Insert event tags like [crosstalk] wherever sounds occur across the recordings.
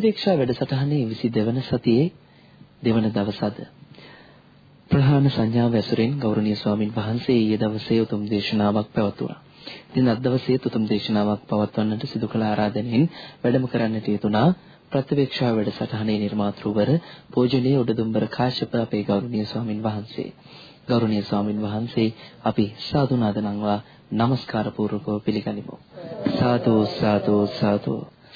ප්‍රතිවේක්ෂා වැඩසටහනේ 22 වන සතියේ දෙවන දවසද ප්‍රහාණ සංඥාව ඇසුරෙන් ගෞරවනීය ස්වාමින් වහන්සේ ඊයේ දවසේ උතුම් දේශනාවක් පැවැතුවා. ඉතින් අද දවසේ උතුම් දේශනාවක් පවත්වන්නට සිදු කළ ආරාධනෙන් වැඩම කරන්නට යෙදුනා ප්‍රතිවේක්ෂා වැඩසටහනේ නිර්මාතෘවර පූජනීය උඩදුම්බර කාශ්‍යප අපේ ගෞරවනීය ස්වාමින් වහන්සේ. ගෞරවනීය ස්වාමින් වහන්සේ අපි සාදු නාදනම්වා নমස්කාර පූර්වකව පිළිගනිමු. සාදු සාදු සාදු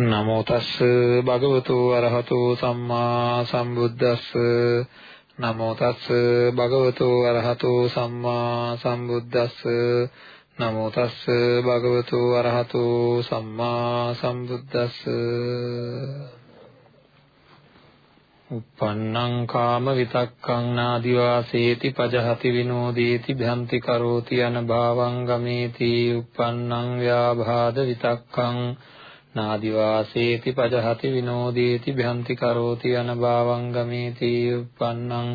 නමෝ තස්ස භගවතු අරහතු සම්මා සම්බුද්දස්ස. නමෝ තස්ස භගවතු අරහතු සම්මා සම්බුද්දස්ස. නමෝ තස්ස භගවතු අරහතු සම්මා සම්බුද්දස්ස. uppannං කාම විතක්කං නාදිවාසේති පජහති විනෝදේති භ්‍යන්ති කරෝති අනභවං ගමේති. uppannං ව්‍යාභාද විතක්කං නාදිවාසේති පජහති විනෝදේති භ්‍යන්ති කරෝති අනභවං ගමේති uppannං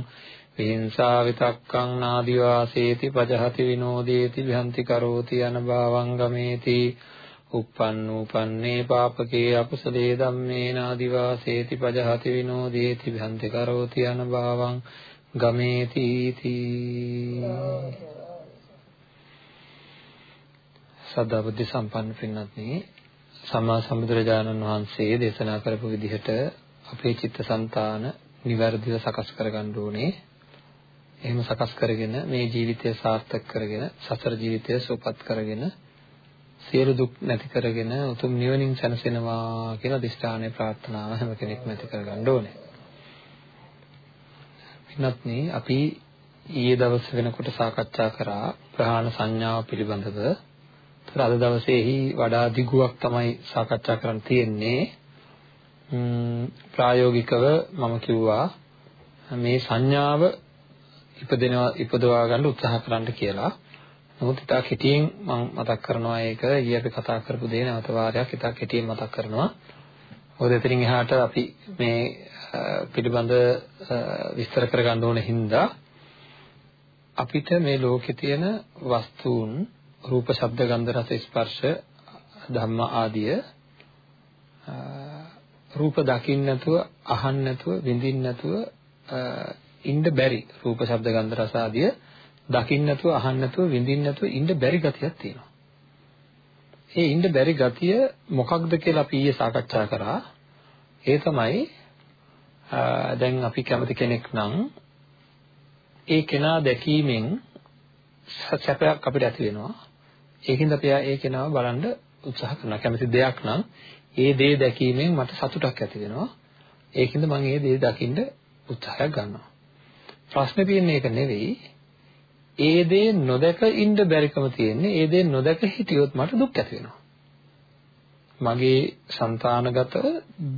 විහිංසා විතක්කං නාදිවාසේති පජහති විනෝදේති භ්‍යන්ති කරෝති අනභවං ගමේති uppannūpannē පාපකේ අකුසලේ ධම්මේ නාදිවාසේති පජහති විනෝදේති භ්‍යන්ති කරෝති අනභවං ගමේති තී සදා බුද්ධ සම්පන්න පින්වත්නි සම්මා සම්බුදුරජාණන් වහන්සේ දේශනා කරපු විදිහට අපේ චිත්තසංතාන નિවර්දිව සකස් කරගන්න ඕනේ. එහෙම සකස් කරගෙන මේ ජීවිතය සාර්ථක කරගෙන සසර ජීවිතය සුවපත් කරගෙන සියලු දුක් නැති කරගෙන උතුම් නිවනින් සැනසෙනවා කියන දිෂ්ඨානයේ ප්‍රාර්ථනාව හැම කෙනෙක්ම ඇති කරගන්න ඕනේ. පින්වත්නි අපි ඊයේ දවස් වෙනකොට සාකච්ඡා කරා ප්‍රහාණ සංඥාව පිළිබඳව අද දවසේහි වඩා දිගුවක් තමයි සාකච්ඡා කරන්න තියෙන්නේ. ප්‍රායෝගිකව මම කිව්වා මේ සංඥාව ඉපදෙනවා ඉපදවා ගන්න උත්සාහ කරන්න කියලා. නමුත් ඉතා කෙටියෙන් මම මතක් කරනවා ඒක ඊයේ අපි කතා කරපු දේ නැවත වාරයක් ඉතා කෙටියෙන් මතක් කරනවා. මොකද එතනින් එහාට අපි මේ පිළිබඳ විස්තර කරගන්න ඕන හින්දා අපිට මේ ලෝකේ තියෙන වස්තුන් රූප, ශබ්ද, ගන්ධ, රස, ස්පර්ශ, ධම්ම ආදිය රූප දකින්න නැතුව, අහන්න නැතුව, විඳින්න නැතුව ඉන්න බැරි. රූප, ශබ්ද, ගන්ධ, රස ආදිය දකින්න නැතුව, අහන්න නැතුව, විඳින්න නැතුව ඉන්න බැරි ගතියක් තියෙනවා. ඒ ඉන්න බැරි ගතිය මොකක්ද කියලා අපි ඊයේ සාකච්ඡා කරා. ඒ තමයි දැන් අපි කැමති කෙනෙක් නම් ඒ කෙනා දැකීමෙන් සැපයක් අපිට ඇති වෙනවා. ඒකින්ද අපි ඒ කෙනාව බලන්න උත්සාහ කරනවා. කැමති දෙයක් නම් ඒ දේ දැකීමෙන් මට සතුටක් ඇති වෙනවා. ඒකින්ද මම ඒ දේ දකින්න උත්සාහයක් ගන්නවා. ප්‍රශ්නේ තියෙන්නේ ඒක නෙවෙයි. ඒ දේ නොදක ඉන්න බැරිකම තියෙන්නේ. ඒ දේ නොදක හිටියොත් මට දුක් ඇති වෙනවා. මගේ సంతානගත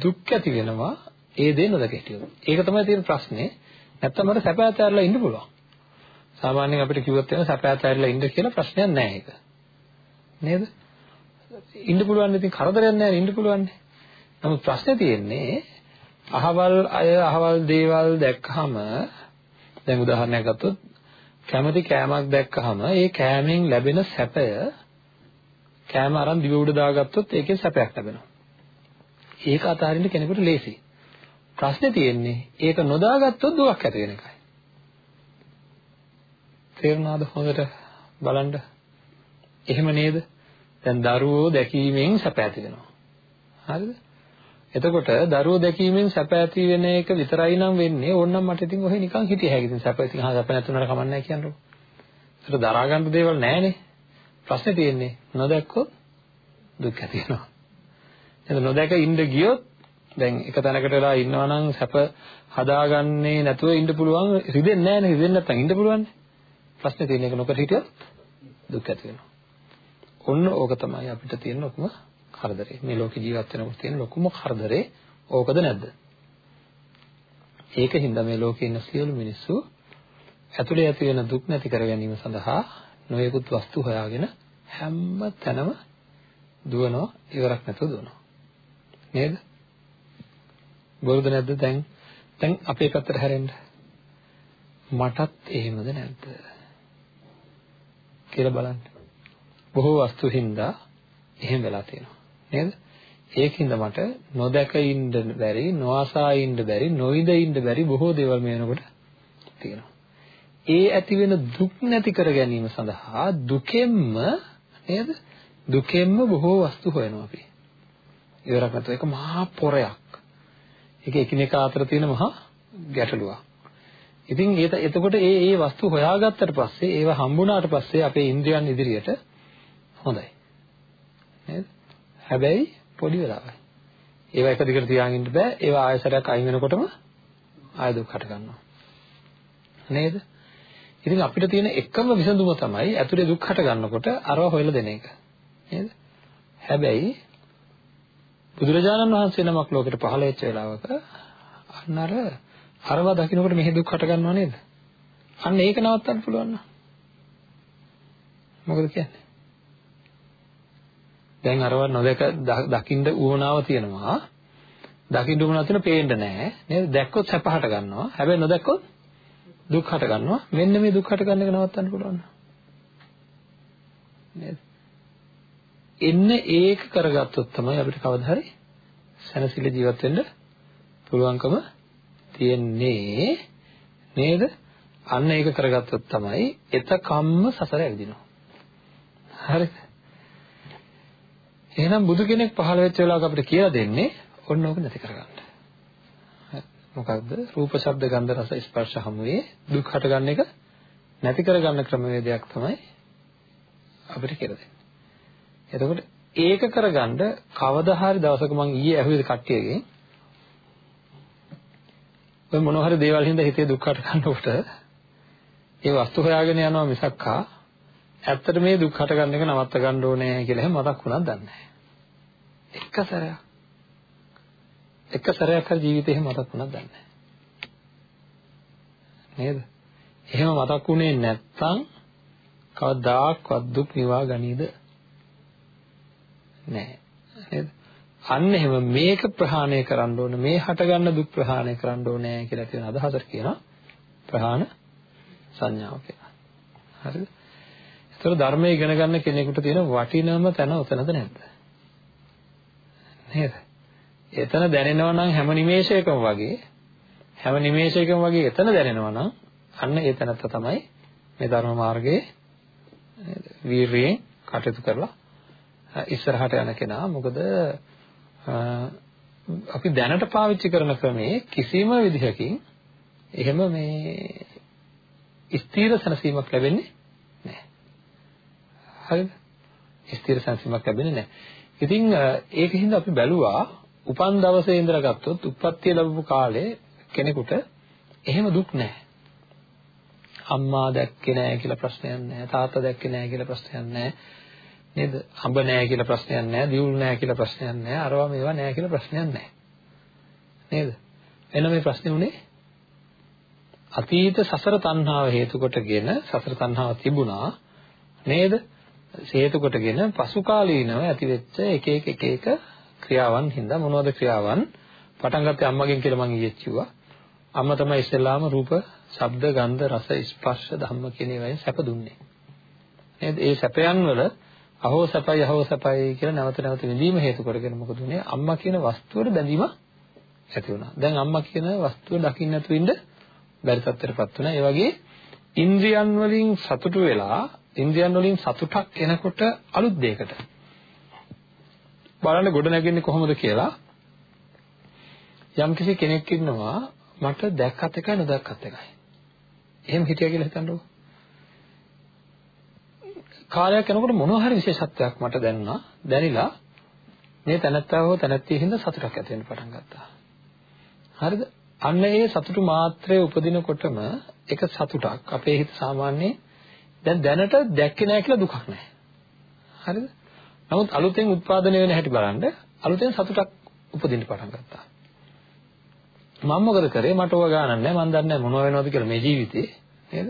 දුක් ඇති වෙනවා. ඒ දේ නොදක හිටියොත්. ඒක තමයි තියෙන ප්‍රශ්නේ. නැත්තම් මට සැප ඇතහැරලා ඉන්න පුළුවන්. සාමාන්‍යයෙන් අපිට කිව්වොත් එහෙම සැප ඇතහැරලා ඉන්න කියලා ප්‍රශ්නයක් නැහැ ඒක. නේද? ඉන්න පුළුවන් ඉතින් කරදරයක් නැහැ ඉන්න පුළුවන්. නමුත් ප්‍රශ්නේ තියෙන්නේ අහවල් අය අහවල් දේවල් දැක්කහම දැන් උදාහරණයක් ගත්තොත් කැමති කෑමක් දැක්කහම ඒ කෑමෙන් ලැබෙන සැපය කෑම අරන් දිව උඩ දාගත්තොත් ඒකෙන් සැපයක් ලැබෙනවා. ඒක අතහරින්න කෙනෙකුට ලේසි. ප්‍රශ්නේ තියෙන්නේ ඒක නොදාගත්තොත් දුකක් ඇති වෙන එකයි. තේරුණාද හොඳට බලන්න එහෙම නේද? දැන් දරුවෝ දැකීමෙන් සැප ඇති වෙනවා. හරිද? එතකොට දරුවෝ දැකීමෙන් සැප ඇති වෙන එක විතරයි නම් වෙන්නේ ඕනනම් මට ඉතින් ඔහෙ නිකන් හිටිය හැකියි. ඉතින් සැප ඉතින් හා සැප නැතුනට කමක් නැහැ කියන්නකො. ඒකට දරා ගන්න දේවල් නැහැනේ. ප්‍රශ්නේ තියෙන්නේ නොදැක්කොත් දුක් ඇති වෙනවා. එහෙනම් නොදැක ඉන්න ගියොත් දැන් එක තැනකට වෙලා ඉන්නවා නම් සැප හදාගන්නේ නැතුව ඉන්න පුළුවන් රිදෙන්නේ නැහැ නේ රිදෙන්නේ නැත්නම් ඉන්න පුළුවන්. ප්‍රශ්නේ තියෙන එක නොකර හිටියොත් දුක් ඇති වෙනවා. ඔන්න ඕක තමයි අපිට තියෙන ලොකුම කරදරේ. මේ ලෝකේ ජීවත් වෙනකොට තියෙන ලොකුම කරදරේ ඕකද නැද්ද? ඒකින්ද මේ ලෝකේ ඉන්න සියලු මිනිස්සු ඇතුලේ ඇති වෙන දුක් නැති කර ගැනීම සඳහා නොයෙකුත් වස්තු හොයාගෙන හැම තැනම දුවනවා ඉවරක් නැතුව දුවනවා. නේද? බොරුද නැද්ද දැන්? දැන් අපේ පැත්තට හැරෙන්න. මටත් එහෙමද නැද්ද? කියලා බලන්න. බොහෝ වස්තු හින්දා එහෙම වෙලා තියෙනවා. නේද? ඒකින්ද මට නොදැක ඉන්න බැරි, නොඅසා ඉන්න බැරි, නොවිඳ ඉන්න බැරි බොහෝ දේවල් මේ වෙනකොට තියෙනවා. ඒ ඇති වෙන දුක් නැති කර ගැනීම සඳහා දුකෙන්ම නේද? දුකෙන්ම බොහෝ වස්තු හොයනවා අපි. ඉවරක් නැතුව ඒක මහා පොරයක්. ඒක එකිනෙකා අතර තියෙන මහා ගැටලුවක්. ඉතින් ඒක එතකොට ඒ ඒ වස්තු හොයාගත්තට පස්සේ ඒව හම්බුණාට පස්සේ අපේ ඉන්ද්‍රියන් ඉදිරියට හොඳයි. නේද? හැබැයි පොඩි වෙලාවයි. ඒවා එක දිගට තියාගෙන ඉන්න බෑ. ඒවා ආයසරයක් අයින් වෙනකොටම ආය දුක් හට ගන්නවා. නේද? ඉතින් අපිට තියෙන එකම විසඳුම තමයි ඇතුලේ දුක් හට ගන්නකොට අරව හොයලා දෙන එක. නේද? හැබැයි බුදුරජාණන් වහන්සේ නමක් ලෝකෙට පහළ වෙච්ච වෙලාවක අන්න අර අරවා දකින්නකොට මෙහි දුක් හට ගන්නව නේද? අන්න ඒක නවත්තන්න පුළුවන් නේද? මොකද කියන්නේ? දැන් අරව නොදක දකින්න උවමනාව තියෙනවා. දකින්න උවමනාව තියෙන පේන්න නැහැ. නේද? දැක්කොත් සැප හට ගන්නවා. හැබැයි නොදැක්කොත් දුක් හට ගන්නවා. මෙන්න මේ දුක් හට ගන්න එක නවත්තන්න පුළුවන් නේද? එන්න ඒක කරගත්තොත් තමයි අපිට කවදා හරි සැනසෙල්ල ජීවත් වෙන්න පුළුවන්කම තියෙන්නේ නේද? අන්න ඒක කරගත්තොත් තමයි එතකම්ම සසර ඇවිදිනවා. හරිද? එහෙනම් බුදු කෙනෙක් පහළ වෙච්ච වෙලාවක අපිට කියලා දෙන්නේ ඔන්න ඕක නැති කරගන්න. මොකක්ද? රූප, ශබ්ද, ගන්ධ, රස, ස්පර්ශ හමුවේ දුක් හටගන්න එක නැති කරගන්න ක්‍රමවේදයක් තමයි අපිට කියලා දෙන්නේ. එතකොට ඒක කරගන්න කවදා හරි දවසක මම ඊයේ ඇහුවේ කට්ටියගෙන් ඔය මොන හරි දේවල් හින්දා හිතේ දුක් හට ගන්නකොට ඒ වස්තු හොයාගෙන යනවා මිසක්කා ඇත්තට මේ දුක් හට ගන්න එක නවත්ත ගන්න ඕනේ කියලා එහෙම මතක් වුණාද දන්නේ නැහැ. එක සැරයක්. එක සැරයක් හරි ජීවිතේ එහෙම මතක් වුණාද දන්නේ නැහැ. නේද? එහෙම මතක් වුණේ නැත්තම් කවදාක්වත් දුක් නිවා ගනීද? නැහැ. නේද? අන්න එහෙම මේක ප්‍රහාණය කරන්න ඕන මේ හටගන්න දුක් ප්‍රහාණය කරන්න ඕනේ කියලා කියන අදහසට කියනවා ප්‍රහාණ සංඥාව කියලා. හරිද? ඒතර ධර්මයේ ඉගෙන ගන්න කෙනෙකුට තියෙන වටිනම තැන උතනද නැද්ද? නේද? එතන දැනෙනවා නම් හැම නිමේෂයකම වගේ හැම නිමේෂයකම වගේ එතන දැනෙනවා නම් අන්න ඒ තැනත්ත තමයි මේ ධර්ම මාර්ගයේ වීරියෙන් කටයුතු කරලා ඉස්සරහට යන කෙනා මොකද අපි දැනට පාවිච්චි කරන ක්‍රමයේ කිසිම විදිහකින් එහෙම මේ ස්ථීර සැනසීමක් ලැබෙන්නේ නැහැ. හරිද? ස්ථීර සැනසීමක් ලැබෙන්නේ නැහැ. ඉතින් ඒකින්ද අපි බැලුවා උපන් දවසේ ඉඳලා ගත්තොත් උප්පත්තිය ලැබපු කාලේ කෙනෙකුට එහෙම දුක් නැහැ. අම්මා දැක්කේ නැහැ කියලා ප්‍රශ්නයක් නැහැ. තාත්තා දැක්කේ නැහැ කියලා ප්‍රශ්නයක් නැහැ. නේද? අඹ නැහැ කියලා ප්‍රශ්නයක් නැහැ, දියුල් නැහැ කියලා ප්‍රශ්නයක් නැහැ, අරවා මේවා නැහැ කියලා ප්‍රශ්නයක් නැහැ. නේද? එන මේ ප්‍රශ්නේ උනේ අතීත සසර තණ්හාව හේතු කොටගෙන සසර තණ්හාව තිබුණා නේද? හේතු කොටගෙන පසු කාලීනව ඇතිවෙච්ච එක එක එක එක ක්‍රියාවන් හින්දා මොනවද ක්‍රියාවන් පටන් ගත්තේ අම්මගෙන් කියලා මම ඊයේ කිව්වා. අම්මා තමයි ඉස්සෙල්ලාම රූප, ශබ්ද, ගන්ධ, රස, ස්පර්ශ ධම්ම කියන ඒවායින් සැප දුන්නේ. නේද? ඒ සැපයන් වල අහෝ සැපයි අහෝ සැපයි කියලා නැවත නැවත විඳීම හේතු කරගෙන මොකද උනේ අම්මා කියන වස්තුවට බැඳීම ඇති වුණා. දැන් අම්මා කියන වස්තුව දකින්න නැතුව ඉන්න බැරි තත්ත්වයටපත් වුණා. ඒ වගේ ඉන්ද්‍රියන් වලින් සතුටු වෙලා ඉන්ද්‍රියන් වලින් සතුටක් එනකොට අලුත් දෙයකට බලන්න ගොඩ නැගෙන්නේ කොහොමද කියලා යම්කිසි කෙනෙක් ඉන්නවා මට දැක්කත් එකයි නොදැක්කත් එකයි. එහෙම හිතියා කියලා හිතන්නකෝ. කාලයක් යනකොට මොනවා හරි විශේෂත්වයක් මට දැනුණා. දැනිලා මේ තනත්තා හෝ තනත්තිය හින්දා සතුටක් ඇති වෙන්න පටන් ගත්තා. හරිද? අන්න ඒ සතුටු මාත්‍රයේ උපදිනකොටම ඒක සතුටක්. අපේ හිත සාමාන්‍යයෙන් දැන් දැනට දැක්කේ නැහැ කියලා දුකක් නැහැ. හරිද? නමුත් අලුතෙන් උත්පාදනය වෙන හැටි බලන්න අලුතෙන් සතුටක් උපදින්න පටන් ගත්තා. මම මොකද කරේ? මට ඕක ගානක් නැහැ. මම දන්නේ මොනව වෙනවද කියලා මේ ජීවිතේ. නේද?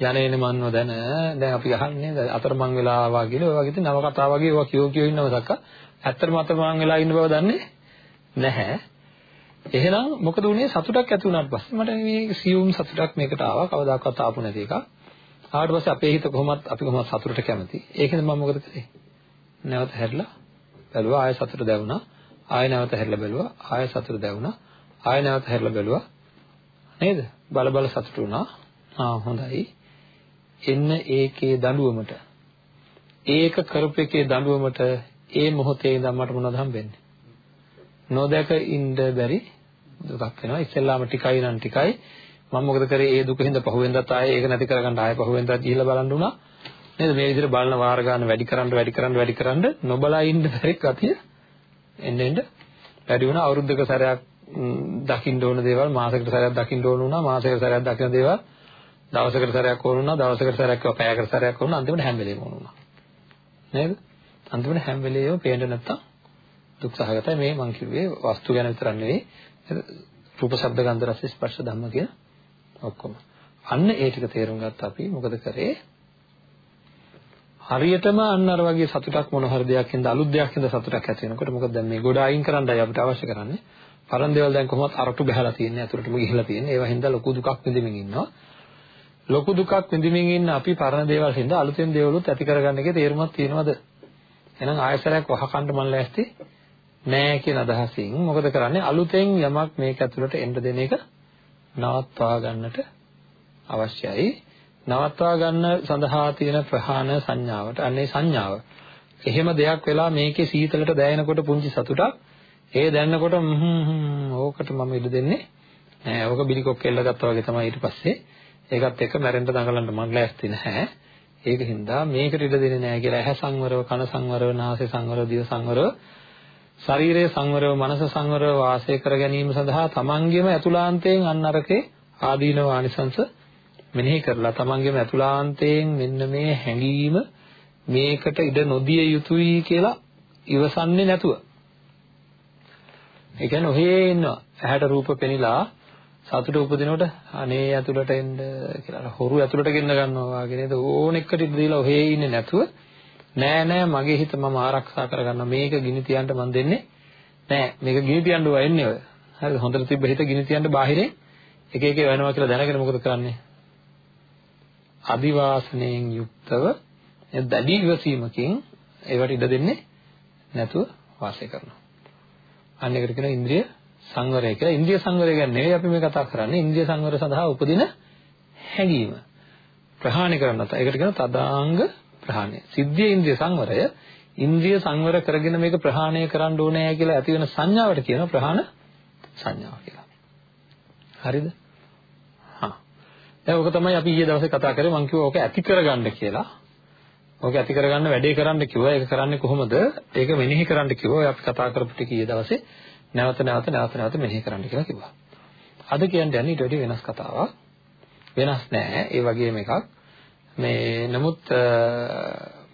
යන්නේ මන්ව දැන දැන් අපි අහන්නේ අතරමං වෙලා වගේ ඔය වගේ නව කතා වගේ ඒවා කියෝ කියෝ ඉන්නව දක්ක ඇත්තටම අතරමං වෙලා ඉන්න බව දන්නේ නැහැ. එහෙනම් මොකද උනේ සතුටක් ඇති වුණාට පස්සේ මට මේ සියුම් සතුටක් මේකට ආවා. කවදාකවත් ආපු නැති එකක්. ආවට පස්සේ අපේ හිත කොහොමත් අපි කොහොමත් සතුටට කැමති. ඒකෙන්ද මම මොකද කරේ? නැවත හැරිලා බැලුවා ආයෙ සතුට දැවුණා. ආයෙ නැවත හැරිලා බැලුවා. ආයෙ සතුට දැවුණා. ආයෙ නැවත හැරිලා බැලුවා. නේද? බල බල සතුට වුණා. ආ හොඳයි. එන්න ඒකේ දඬුවමට. ඒක කරපු එකේ දඬුවමට ඒ මොහොතේ ඉඳන් මට මොනවද හම්බෙන්නේ? නොදැක ඉන්න බැරි දුකක් වෙනවා. ඉස්සෙල්ලාම ටිකයි නම් ටිකයි. මම මොකද කරේ? ඒ දුකින්ද පහුවෙන්දත් ආයේ ඒක නැති කරගන්න ආයේ පහුවෙන්දත් ගිහිල්ලා බලන්න උනා. නේද? මේ විදිහට බලන වාර ගන්න වැඩි කරන්න වැඩි කරන්න වැඩි කරන්න නොබලා ඉන්න බැරි කතිය එන්න එන්න වැඩි වුණා. අවුරුද්දක සැරයක් දකින්න ඕන දේවල් මාසයකට සැරයක් දකින්න ඕන වුණා මාසයකට සැරයක් දකින්න දේවල් දවසකට සැරයක් ඕන වුණා දවසකට සැරයක් පැයකට සැරයක් ඕන අන්තිමට හැම වෙලේම ඕන වුණා නේද? අන්තිමට හැම වෙලේම පේන්න නැත්තම් දුක් සහගතයි. මේ මං කිව්වේ වස්තු ගැන විතරක් නෙවෙයි. රූප ශබ්ද ගන්ධ රස ස්පර්ශ ධම්ම කියන ඔක්කොම. අන්න ඒ ටික තේරුම් ගත්ත අපි මොකද කරේ? හරියටම අන්න අර වගේ සතුටක් මොන හරි දෙයක් හින්දා අලුත් දෙයක් හින්දා සතුටක් ඇති වෙනකොට මොකද දැන් මේ ගොඩ අයින් කරන්නයි අපිට අවශ්‍ය කරන්නේ. පරණ දේවල් දැන් කොහොමවත් අරටු බහැලා තියෙන්නේ අතුරටම ගිහිලා තියෙන්නේ. ඒවා හින්දා ලොකු දුකක් විඳින්මින් ඉන්නවා. ලොකු දුකක් විඳින්මින් ඉන්න අපි පරණ දේවල් හින්දා අලුතෙන් දේවලුත් ඇති කරගන්න එකේ තේරුමක් තියෙනවද? එහෙනම් ආයසරයක් වහකණ්ඩ මන් ලෑස්ති නෑ කියන අදහසින් මොකද කරන්නේ? අලුතෙන් යමක් මේක ඇතුළට එන්න දෙන එක නවත්වා ගන්නට අවශ්‍යයි නවත්වා ගන්න සඳහා තියෙන ප්‍රහාණ සංඥාවට අන්නේ සංඥාව. එහෙම දෙයක් වෙලා මේකේ සීතලට දැනෙනකොට පුංචි සතුටක් ඒ දැනනකොට හ්ම් ඕකට මම ඉඩ දෙන්නේ නෑ. ඕක බිලිකොක් කෙල්ල ගත්තා වගේ තමයි ඊට පස්සේ ඒකත් එක්ක මැරෙන්න දඟලන්න මම ලෑස්ති නැහැ. ඒක හින්දා මේකට ඉඩ දෙන්නේ නැහැ කියලා ඇහැ සංවරව, කන සංවරව, නාසය සංවරව, දිව සංවරව, ශරීරයේ සංවරව, මනස සංවරව වාසය කර ගැනීම සඳහා තමන්ගේම ඇතුළාන්තයෙන් අන්න අරකේ ආදීනව ආනිසංශ මෙනෙහි කරලා තමන්ගේම ඇතුළාන්තයෙන් මෙන්න මේ හැඟීම මේකට ඉඩ නොදිය යුතුයි කියලා ඉවසන්නේ නැතුව. ඒ කියන්නේ ඔහේ ඉන්නවා. ඇහැට රූප පෙනිලා සතුට උපදිනකොට අනේ ඇතුළට එන්න කියලා හොරු ඇතුළට ගෙන්න ගන්නවා වගේ නේද ඕන එකට දීලා ඔහේ ඉන්නේ නැතුව නෑ නෑ මගේ හිත මම ආරක්ෂා කරගන්නවා මේක ගිනි තියන්න මම දෙන්නේ නෑ මේක ගිනි තියන්න ඔය එන්නේ ඔය හරිද හොඳට තිබ්බ හිත ගිනි තියන්න බාහිරේ එක එක වෙනවා කියලා දැනගෙන මොකද කරන්නේ අදිවාසණයෙන් යුක්තව දැඩි ඉවසීමකින් ඒවට ඉඩ දෙන්නේ නැතුව වාසය කරනවා. අන්න ඒකට කියන ඉන්ද්‍රිය සංවරය කියලා. ඉන්ද්‍රිය සංවරය ගැන නෙවෙයි අපි මේ කතා කරන්නේ. ඉන්ද්‍රිය සංවර සඳහා උපදින හැඟීම ප්‍රහාණය කරන්නත්. ඒකට කියන තදාංග ප්‍රහාණය. සිද්ධිය ඉන්ද්‍රිය සංවරය ඉන්ද්‍රිය සංවර කරගෙන මේක ප්‍රහාණය කරන්න ඕනේ කියලා ඇති වෙන සංඥාවට කියනවා ප්‍රහාණ සංඥාව කියලා. හරිද? දැන් ඕක තමයි අපි ඊයේ දවසේ කතා කරේ මම කිව්වා ඕක ඇති කරගන්න කියලා. ඕක ඇති කරගන්න වැඩේ කරන්න කිව්වා. ඒක කරන්නේ කොහොමද? ඒක මෙනෙහි කරන්න කිව්වා. අපි කතා කරපු ටික ඊයේ දවසේ නැවත නැවත නැවත නැවත මෙනෙහි කරන්න කියලා කිව්වා. අද කියන්නේ ඊට වඩා වෙනස් කතාවක්. වෙනස් නෑ. ඒ වගේම එකක්. මේ නමුත්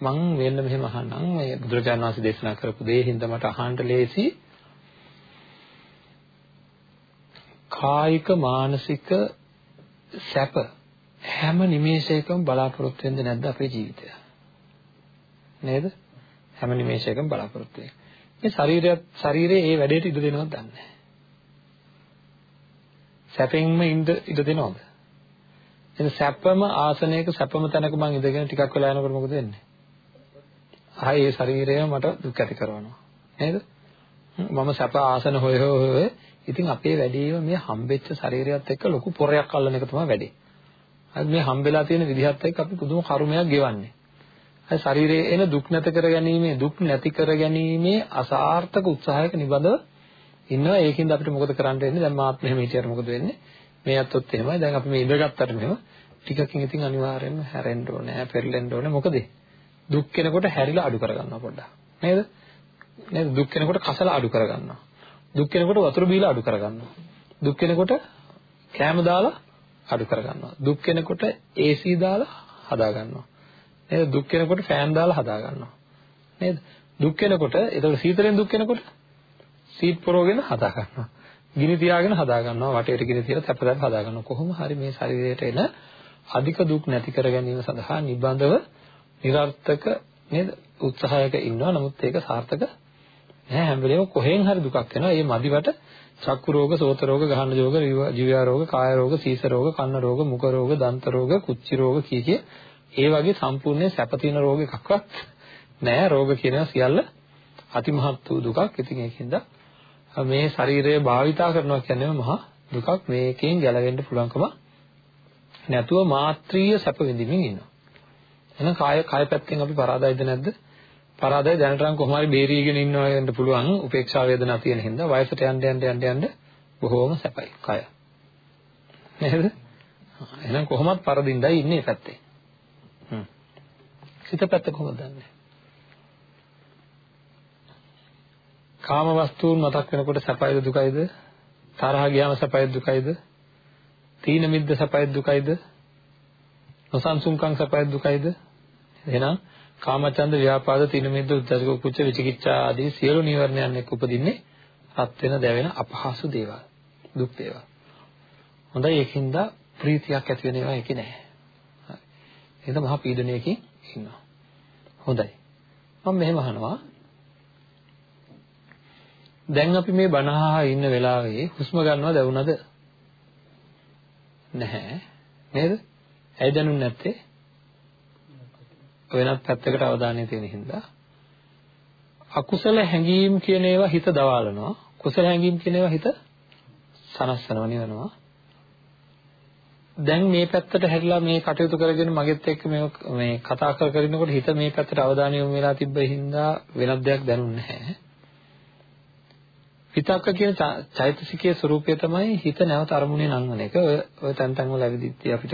මම වෙන්න මෙහෙම අහන්නම් මේ බුදුරජාණන් වහන්සේ දේශනා කරපු දේ හින්දා මට අහන්න ලේසි කායික මානසික සැප හැම නිමේෂයකම බලාපොරොත්තු වෙන්නේ නැද්ද අපේ ජීවිතය? නේද? හැම නිමේෂයකම බලාපොරොත්තු වෙන්නේ. මේ ශරීරයත් ශරීරයේ ඒ වැඩේට ඉඩ දෙනවද දන්නේ නැහැ. සැපෙන්ම ඉඳ ඉඩ දෙනවද? එතන සැපම ආසනයක සැපම තැනක මං ඉඳගෙන ටිකක් වෙලා යනකොට මොකද වෙන්නේ? ආයේ ඒ ශරීරය මට දුක් ඇති කරනවා. නේද? මම සැප ආසන හොය හොය ඉතින් අපේ වැඩේම මේ හම්බෙච්ච ශරීරයත් එක්ක ලොකු පොරයක් අල්ලන එක තමයි වැඩේ. හරි මේ හම්බෙලා තියෙන විදිහත් එක්ක අපි පුදුම කර්මයක් ගෙවන්නේ. හරි ශරීරයේ එන දුක් නැත කර ගැනීමේ දුක් නැති කර ගැනීමේ අසාර්ථක උත්සාහයක නිබඳව ඉන්නවා. ඒකින්ද අපිට මොකද කරන්න වෙන්නේ? දැන් මාත් මෙහෙම හිටියට මොකද වෙන්නේ? මේ අතොත් එහෙමයි. දැන් අපි මේ ඉඳගත්තට මෙහෙම ටිකකින් ඉතින් අනිවාර්යෙන්ම හැරෙන්න ඕනේ, පෙරලෙන්න ඕනේ. මොකද? දුක් කෙනකොට හැරිලා අඩු කරගන්නවා පොඩ්ඩක්. නේද? නේද? දුක් කෙනකොට කසල අඩු කරගන්නවා. දුක් වෙනකොට වතුර බීලා අඩු කරගන්නවා. දුක් වෙනකොට කෑම දාලා අඩු කරගන්නවා. දුක් වෙනකොට AC දාලා හදා ගන්නවා. නේද? දුක් වෙනකොට ෆෑන් දාලා හදා ගන්නවා. නේද? දුක් වෙනකොට ඒතකොට සීතලෙන් දුක් වෙනකොට සීත් පොරවගෙන හදා ගන්නවා. ගිනි තියාගෙන හදා ගන්නවා වටේට ගිනි තියලා තැප තැප හදා ගන්නවා කොහොම හරි මේ ශරීරයට එන අධික දුක් නැති කර ගැනීම සඳහා නිබඳව નિરර්ථක නේද? උත්සාහයක ඉන්නවා. නමුත් ඒක සාර්ථක නෑ. හැම වෙලේම කොහෙන් හරි දුකක් එනවා. ඒ මදිවට චක්කු රෝග, සෝත රෝග, ගහන රෝග, ජීව රෝග, කාය රෝග, සීස රෝග, කන්න රෝග, මුඛ රෝග, දන්ත රෝග, කුච්චි රෝග කී කිය ඒ වගේ සම්පූර්ණ සැප තියෙන රෝග එකක්වත් නෑ. රෝග කියනවා සියල්ල අතිමහත් වූ දුකක්. ඉතින් ඒකින්ද මේ ශරීරය භාවිතා කරනවා කියන්නේ මහා දුකක්. මේකෙන් ගැලවෙන්න පුළුවන්කම නැතුව මාත්‍රීය සැප විඳින්මින් ඉන්නවා. එහෙනම් කාය කාය පැත්තෙන් අපි පරාදයිද නැද්ද? පරාදයි දැනට නම් කොහොම හරි බේරීගෙන ඉන්නවා වෙන්න පුළුවන් උපේක්ෂා වේදනා තියෙන හින්දා වයසට යන්න යන්න යන්න යන්න බොහෝම සැපයි කය. නේද? එහෙනම් කොහොමත් පරදින්නයි ඉන්නේ පැත්තේ. හ්ම්. සිත පැත්ත කොහොමද දන්නේ? කාම වස්තුන් මතක් වෙනකොට සැපයිද දුකයිද? තරහ ගියාම සැපයිද දුකයිද? තීන මිද්ද සැපයිද දුකයිද? නොසන්සුන්කම් සැපයිද දුකයිද? එහෙනම් කාමචන්ද ව්‍යාපාද තින මිද්ද උද්ධච්ච කුච්ච විචිකිච්ඡා ආදී සියලු නීවරණයන් එක්ක උපදින්නේ රත් වෙන දැවෙන අපහසු දේවල් දුක් දේවල් හොඳයි ඒකින්ද ප්‍රීතියක් ඇති වෙන ඒවා ඒකේ නැහැ හරි එහෙනම් මහා පීඩනයකින් ඉන්නවා හොඳයි මම මෙහෙම අහනවා දැන් අපි මේ බනහා ඉන්න වෙලාවේ හුස්ම ගන්නව දැවුනද නැහැ. නේද? ඇයි දැනුන්නේ නැත්තේ? වෙනත් පැත්තකට අවධානය තියෙන හින්දා. අකුසල හැඟීම් කියන ඒවා හිත දවාලනවා. කුසල හැඟීම් කියන ඒවා හිත සනස්සනවා නිවනවා. දැන් මේ පැත්තට හැරිලා මේ කටයුතු කරගෙන මගෙත් එක්ක මේ මේ කතා කර කර ඉන්නකොට හිත මේ පැත්තට අවධානය යොමු වෙලා තිබ්බ හින්දා වෙනත් දෙයක් දැනුන්නේ නැහැ. විතක්ක කියන චෛතසිකයේ ස්වરૂපය තමයි හිත නැවත අරමුණේ නංවන එක. ඔය ඔය තැන් තැන් වල ඇවිදිද්දී අපිට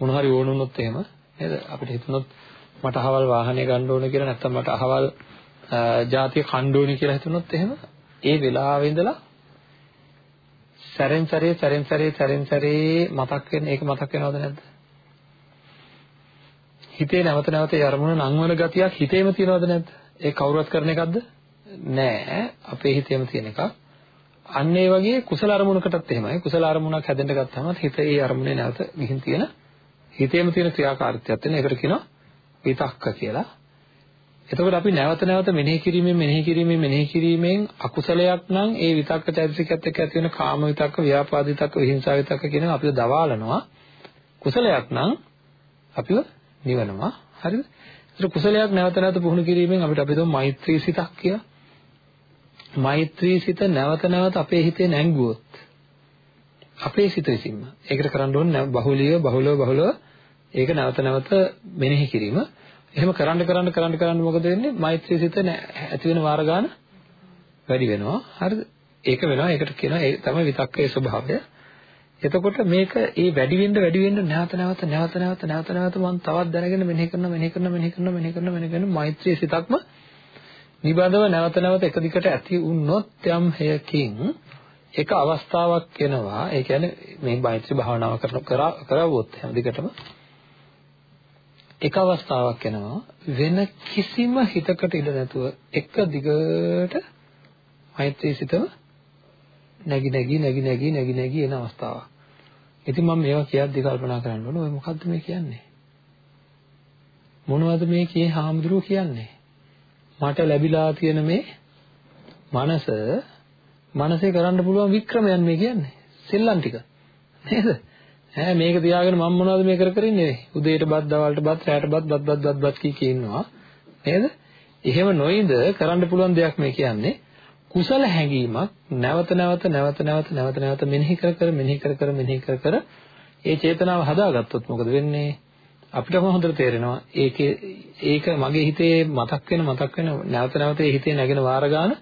මොන හරි ඕන වුණොත් එහෙම නේද? අපිට හිතුනොත් මට අහවල් වාහනය ගන්න ඕන කියලා නැත්නම් මට අහවල් ජාතිය කන්න ඕනේ කියලා හිතුනොත් එහෙම ඒ වෙලාවෙ ඉඳලා සැරෙන් සැරේ සැරෙන් සැරේ සැරෙන් සැරේ මතක් වෙන ඒක මතක් වෙනවද නැද්ද? හිතේ නැවත නැවත ඒ අරමුණ නංවන ගතියක් හිතේම තියෙනවද නැද්ද? ඒ කවුරුවත් කරන එකක්ද? නෑ අපේ හිතේම තියෙන එකක්. අන්න ඒ වගේ කුසල අරමුණකටත් එහෙමයි. කුසල අරමුණක් හැදෙන්න ගත්තාම හිත ඒ අරමුණේ නැවත ගිහින් තියෙන හිතේම තියෙන ක්‍රියාකාරීත්වයක් තියෙන. ඒකට කියනවා විතක්ක කියලා. එතකොට අපි නැවත නැවත මෙනෙහි කිරීමෙන් මෙනෙහි කිරීමෙන් මෙනෙහි කිරීමෙන් අකුසලයක් නම් ඒ විතක්ක චෛතසිකයත් එක්ක ඇති වෙන කාම විතක්ක, ව්‍යාපාද විතක්ක, විහිංසා විතක්ක කියන අපිව දවාලනවා. කුසලයක් නම් අපිව නිවනවා. හරිද? ඒතර කුසලයක් නැවත නැවත පුහුණු කිරීමෙන් අපිට අපි දුම් මෛත්‍රී සිතක් කියලා. මෛත්‍රී සිත නැවත නැවත අපේ හිතේ නැංගුවොත් අපේ සිත විසින්ම ඒකට කරන්න ඕනේ බහුලීව බහුලව බහුලව ඒක නැවත නැවත මෙනෙහි කිරීම. එහෙම කරන්න කරන්න කරන්න කරන්න මොකද වෙන්නේ? මෛත්‍රී සිත ඇති වෙන වාර ගන්න වැඩි වෙනවා. හරිද? ඒක වෙනවා. ඒකට කියනවා ඒ තමයි විතක්කේ ස්වභාවය. එතකොට මේක ඒ වැඩි වෙන්න වැඩි වෙන්න නැවත නැවත නැවත නැවත නැවත නැවත මම තවත් දැනගෙන මෙනෙහි කරනවා මෙනෙහි කරනවා මෙනෙහි කරනවා මෙනෙහි කරනවා මෙනෙහි කරනවා මෛත්‍රී සිතක්ම නිබඳව නැවත නැවත එක දිගට ඇති වුණොත් යම් හේයකින් ඒක අවස්ථාවක් වෙනවා ඒ කියන්නේ මේ මෛත්‍රී භාවනාව කරන කරවුවොත් හැම දිගටම එක අවස්ථාවක් වෙනවා වෙන කිසිම හිතකට ඉඩ නැතුව එක දිගට මෛත්‍රී සිතව නැగి නැగి නැగి නැగి නැగి නැగి එන අවස්ථාවක්. ඉතින් මම මේවා කියද්දි කල්පනා කරන්න ඕන ඔය මොකද්ද මේ කියන්නේ? මොනවද මේ කියේ හාමුදුරුවෝ කියන්නේ? මට ලැබිලා තියෙන මේ මනස මනසේ කරන්න පුළුවන් වික්‍රමයන් මේ කියන්නේ. සෙල්ලම් ටික. නේද? ඈ මේක තියාගෙන මම මොනවද මේ කර කර ඉන්නේ උදේට බත් දවල්ට බත් රැට බත් බත් බත් බත් බත් කී කී ඉන්නවා නේද එහෙම නොයිද කරන්න පුළුවන් දෙයක් මේ කියන්නේ කුසල හැඟීමක් නැවත නැවත නැවත නැවත නැවත නැවත මෙනෙහි කර කර මෙනෙහි කර කර මෙනෙහි කර කර ඒ චේතනාව හදාගත්තොත් මොකද වෙන්නේ අපිටම හොඳට තේරෙනවා ඒකේ ඒක මගේ හිතේ මතක් වෙන මතක් වෙන නැවත නැවත ඒ හිතේ නැගෙන වාර ගන්න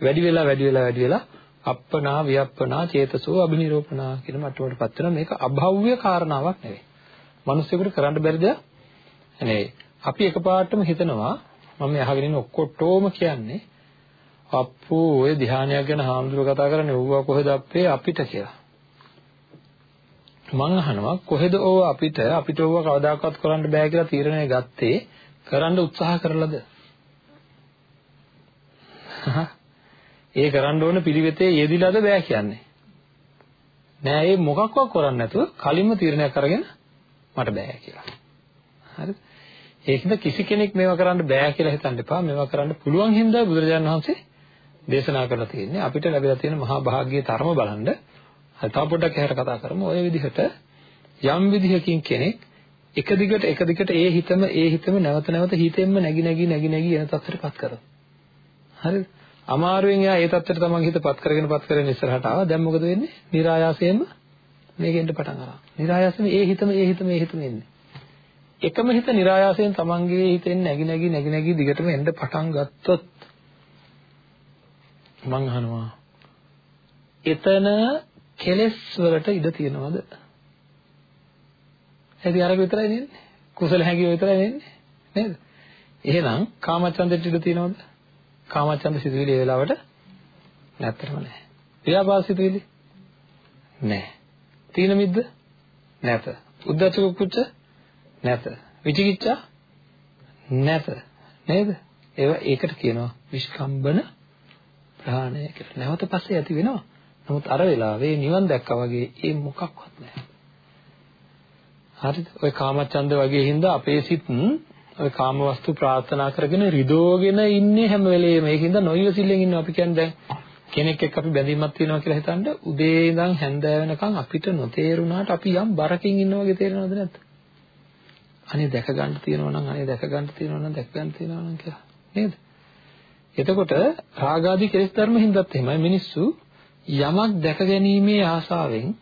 වැඩි වෙලා වැඩි වෙලා වැඩි වෙලා අප්පනා වියප්පනා චේතසෝ අබිනිරෝපණා කියන මට්ටමටපත් වෙනවා මේක අභව්‍ය කාරණාවක් නෙවෙයි. මිනිස්සුෙකුට කරන්න බැරි දෙයක් නෙවෙයි. අපි එකපාරටම හිතනවා මම මේ අහගෙන ඉන්න ඔක්කොටෝම කියන්නේ අප්පෝ ඔය ධානයක් ගැන හාමුදුරුවෝ කතා කරන්නේ ඌවා කොහෙද අපේ අපිට කියලා. මං අහනවා කොහෙද ඕව අපිට අපිට ඕව කවදාකවත් කරන්න බෑ කියලා තීරණය ගත්තේ කරන්න උත්සාහ කරලාද? ඒ කරන්න ඕන පිළිවෙතේ යෙදිලාද බෑ කියන්නේ. නෑ ඒ මොකක්වත් කරන්නේ නැතුව කලින්ම තීරණයක් අරගෙන මට බෑ කියලා. හරිද? ඒකද කිසි කෙනෙක් මේවා කරන්න බෑ කියලා හිතන්න එපා. මේවා කරන්න පුළුවන් හින්දා බුදුරජාණන් වහන්සේ දේශනා කරලා තියෙන්නේ. අපිට ලැබිලා තියෙන මහා භාග්‍යයේ තරම බලන්න. හරි තව පොඩ්ඩක් එහාට කතා කරමු. ඔය විදිහට යම් විදිහකින් කෙනෙක් එක දිගට එක දිගට ඒ හිතම ඒ හිතම නැවත නැවත හිතෙන්ම නැగి නැగి නැగి නැగి යන තත්ත්වයටපත් කරනවා. හරිද? අමාරුවෙන් එයා ඒ තත්ත්වයට තමන්ගේ හිතපත් කරගෙනපත් කරගෙන ඉස්සරහට ආවා. දැන් මොකද වෙන්නේ? નિરાයාසයෙන්ම මේකෙන්ට පටන් ගන්නවා. નિરાයාසයෙන් ඒ හිතම ඒ හිතම ඒ හිතම එන්නේ. එකම හිත નિરાයාසයෙන් තමන්ගේ හිතෙන් නැగి නැగి නැగి නැగి දිගටම එන්න පටන් ගත්තොත් මං අහනවා එතන කෙලෙස් වලට ඉඩ තියනවද? ඇයි අරක විතරයි නෙන්නේ? කුසල හැඟීම විතරයි නෙන්නේ. නේද? එහෙනම් කාමචන්දෙට ඉඩ තියනවද? කාමචන්ද සිතුවිලි ඒ වෙලාවට නැත්තරම නැහැ. ව්‍යාපාද සිතුවිලි නැහැ. තීන මිද්ද නැත. උද්ධච්ච කුච්ච නැත. විචිකිච්ඡා නැත. නේද? ඒවා ඒකට කියනවා විස්කම්බන ප්‍රහාණය කියලා. නැවත පස්සේ ඇති වෙනවා. නමුත් අර වෙලාවේ නිවන් දැක්කා වගේ ඒ මොකක්වත් නැහැ. හරිද? ওই කාමචන්ද වගේ හින්දා අපේ සිත් ඔය කාම වස්තු ප්‍රාර්ථනා කරගෙන රිදෝගෙන ඉන්නේ හැම වෙලේම. ඒකින්ද නොයොසිල්ලෙන් ඉන්නවා. අපි කියන්නේ දැන් කෙනෙක් එක්ක අපි බැඳීමක් තියෙනවා කියලා හිතනද උදේ ඉඳන් හැන්දෑව වෙනකන් අපිට නොතේරුණාට අපි යම් බරකින් ඉන්නවා වගේ තේරෙනවද නැද්ද? අනේ දැක ගන්න තියෙනවා නම් අනේ දැක ගන්න තියෙනවා නම් දැක ගන්න තියෙනවා නම් කියලා. නේද? එතකොට රාගාදී කෙලෙස් ධර්ම හින්දාත් එහෙමයි මිනිස්සු යමක් දැක ගැනීමේ ආසාවෙන්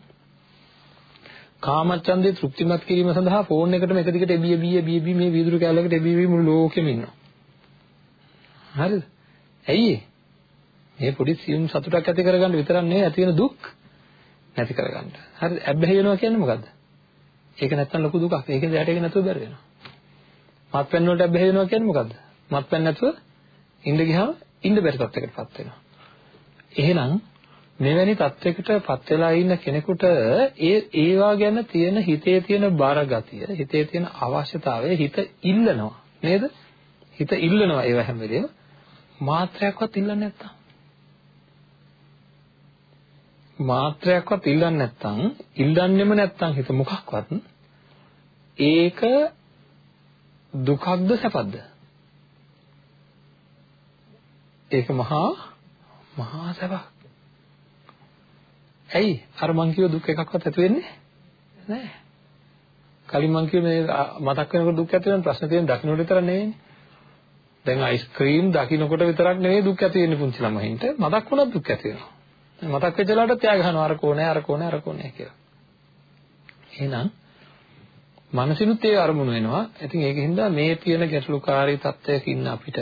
කාමච්ඡන්දේ තෘප්තිමත් කිරීම සඳහා ෆෝන් එකටම එක දිගට එබිය බිය බිය බිය මේ වීදුරු කැලලකට එබිය බිය මුළු ලෝකෙම ඉන්නවා. හරිද? ඇයි මේ පොඩි සියුම් සතුටක් ඇති කරගන්න විතරක් නෙවෙයි ඇති වෙන දුක් නැති කරගන්න. හරිද? ඇබ්බැහි වෙනවා කියන්නේ මොකද්ද? ඒක නැත්තම් ලොකු දුකක්. ඒකෙන් දැට එක නැතුව බැර වෙනවා. මත්පැන් වලට ඇබ්බැහි වෙනවා කියන්නේ මොකද්ද? මත්පැන් නැතුව ඉඳ ගියාම ඉඳ බැරි තත්යකටපත් වෙනවා. එහෙනම් මෙවැනි තත්යකටපත් වෙලා ඉන්න කෙනෙකුට ඒ ඒවා ගැන තියෙන හිතේ තියෙන බර ගතිය, හිතේ තියෙන අවශ්‍යතාවය හිත ඉල්ලනවා. නේද? හිත ඉල්ලනවා ඒව හැම වෙලේම මාත්‍රයක්වත් ඉල්ලන්නේ නැත්තම්. මාත්‍රයක්වත් ඉල්ලන්නේ නැත්තම්, ඉල්ලන්නෙම නැත්තම් හිත මොකක්වත් ඒක දුකක්ද සැපද? ඒක මහා මහා සැපක්. ඇයි? අර මං කිව්ව දුක් එකක්වත් ඇති වෙන්නේ නැහැ. කලින් මං කිව්වේ මේ මතක් වෙනකොට දුක් ඇති වෙන ප්‍රශ්න තියෙන දකින්නට විතර නෙවෙයිනේ. දැන් අයිස්ක්‍රීම් දකින්නකොට විතරක් නෙවෙයි දුක් ඇති වෙන්නේ පුංචි ළමයින්ට. මතක් වුණත් දුක් ඇති වෙනවා. මතක් වෙච්ච වෙලාවට ත්‍යාග ගන්නවා අර කෝණේ අර කෝණේ අර කෝණේ කියලා. එහෙනම් මනසිනුත් ඒ අරමුණු වෙනවා. ඉතින් ඒකින්ද මේ තියෙන ගැටලුකාරී තත්වයක ඉන්න අපිට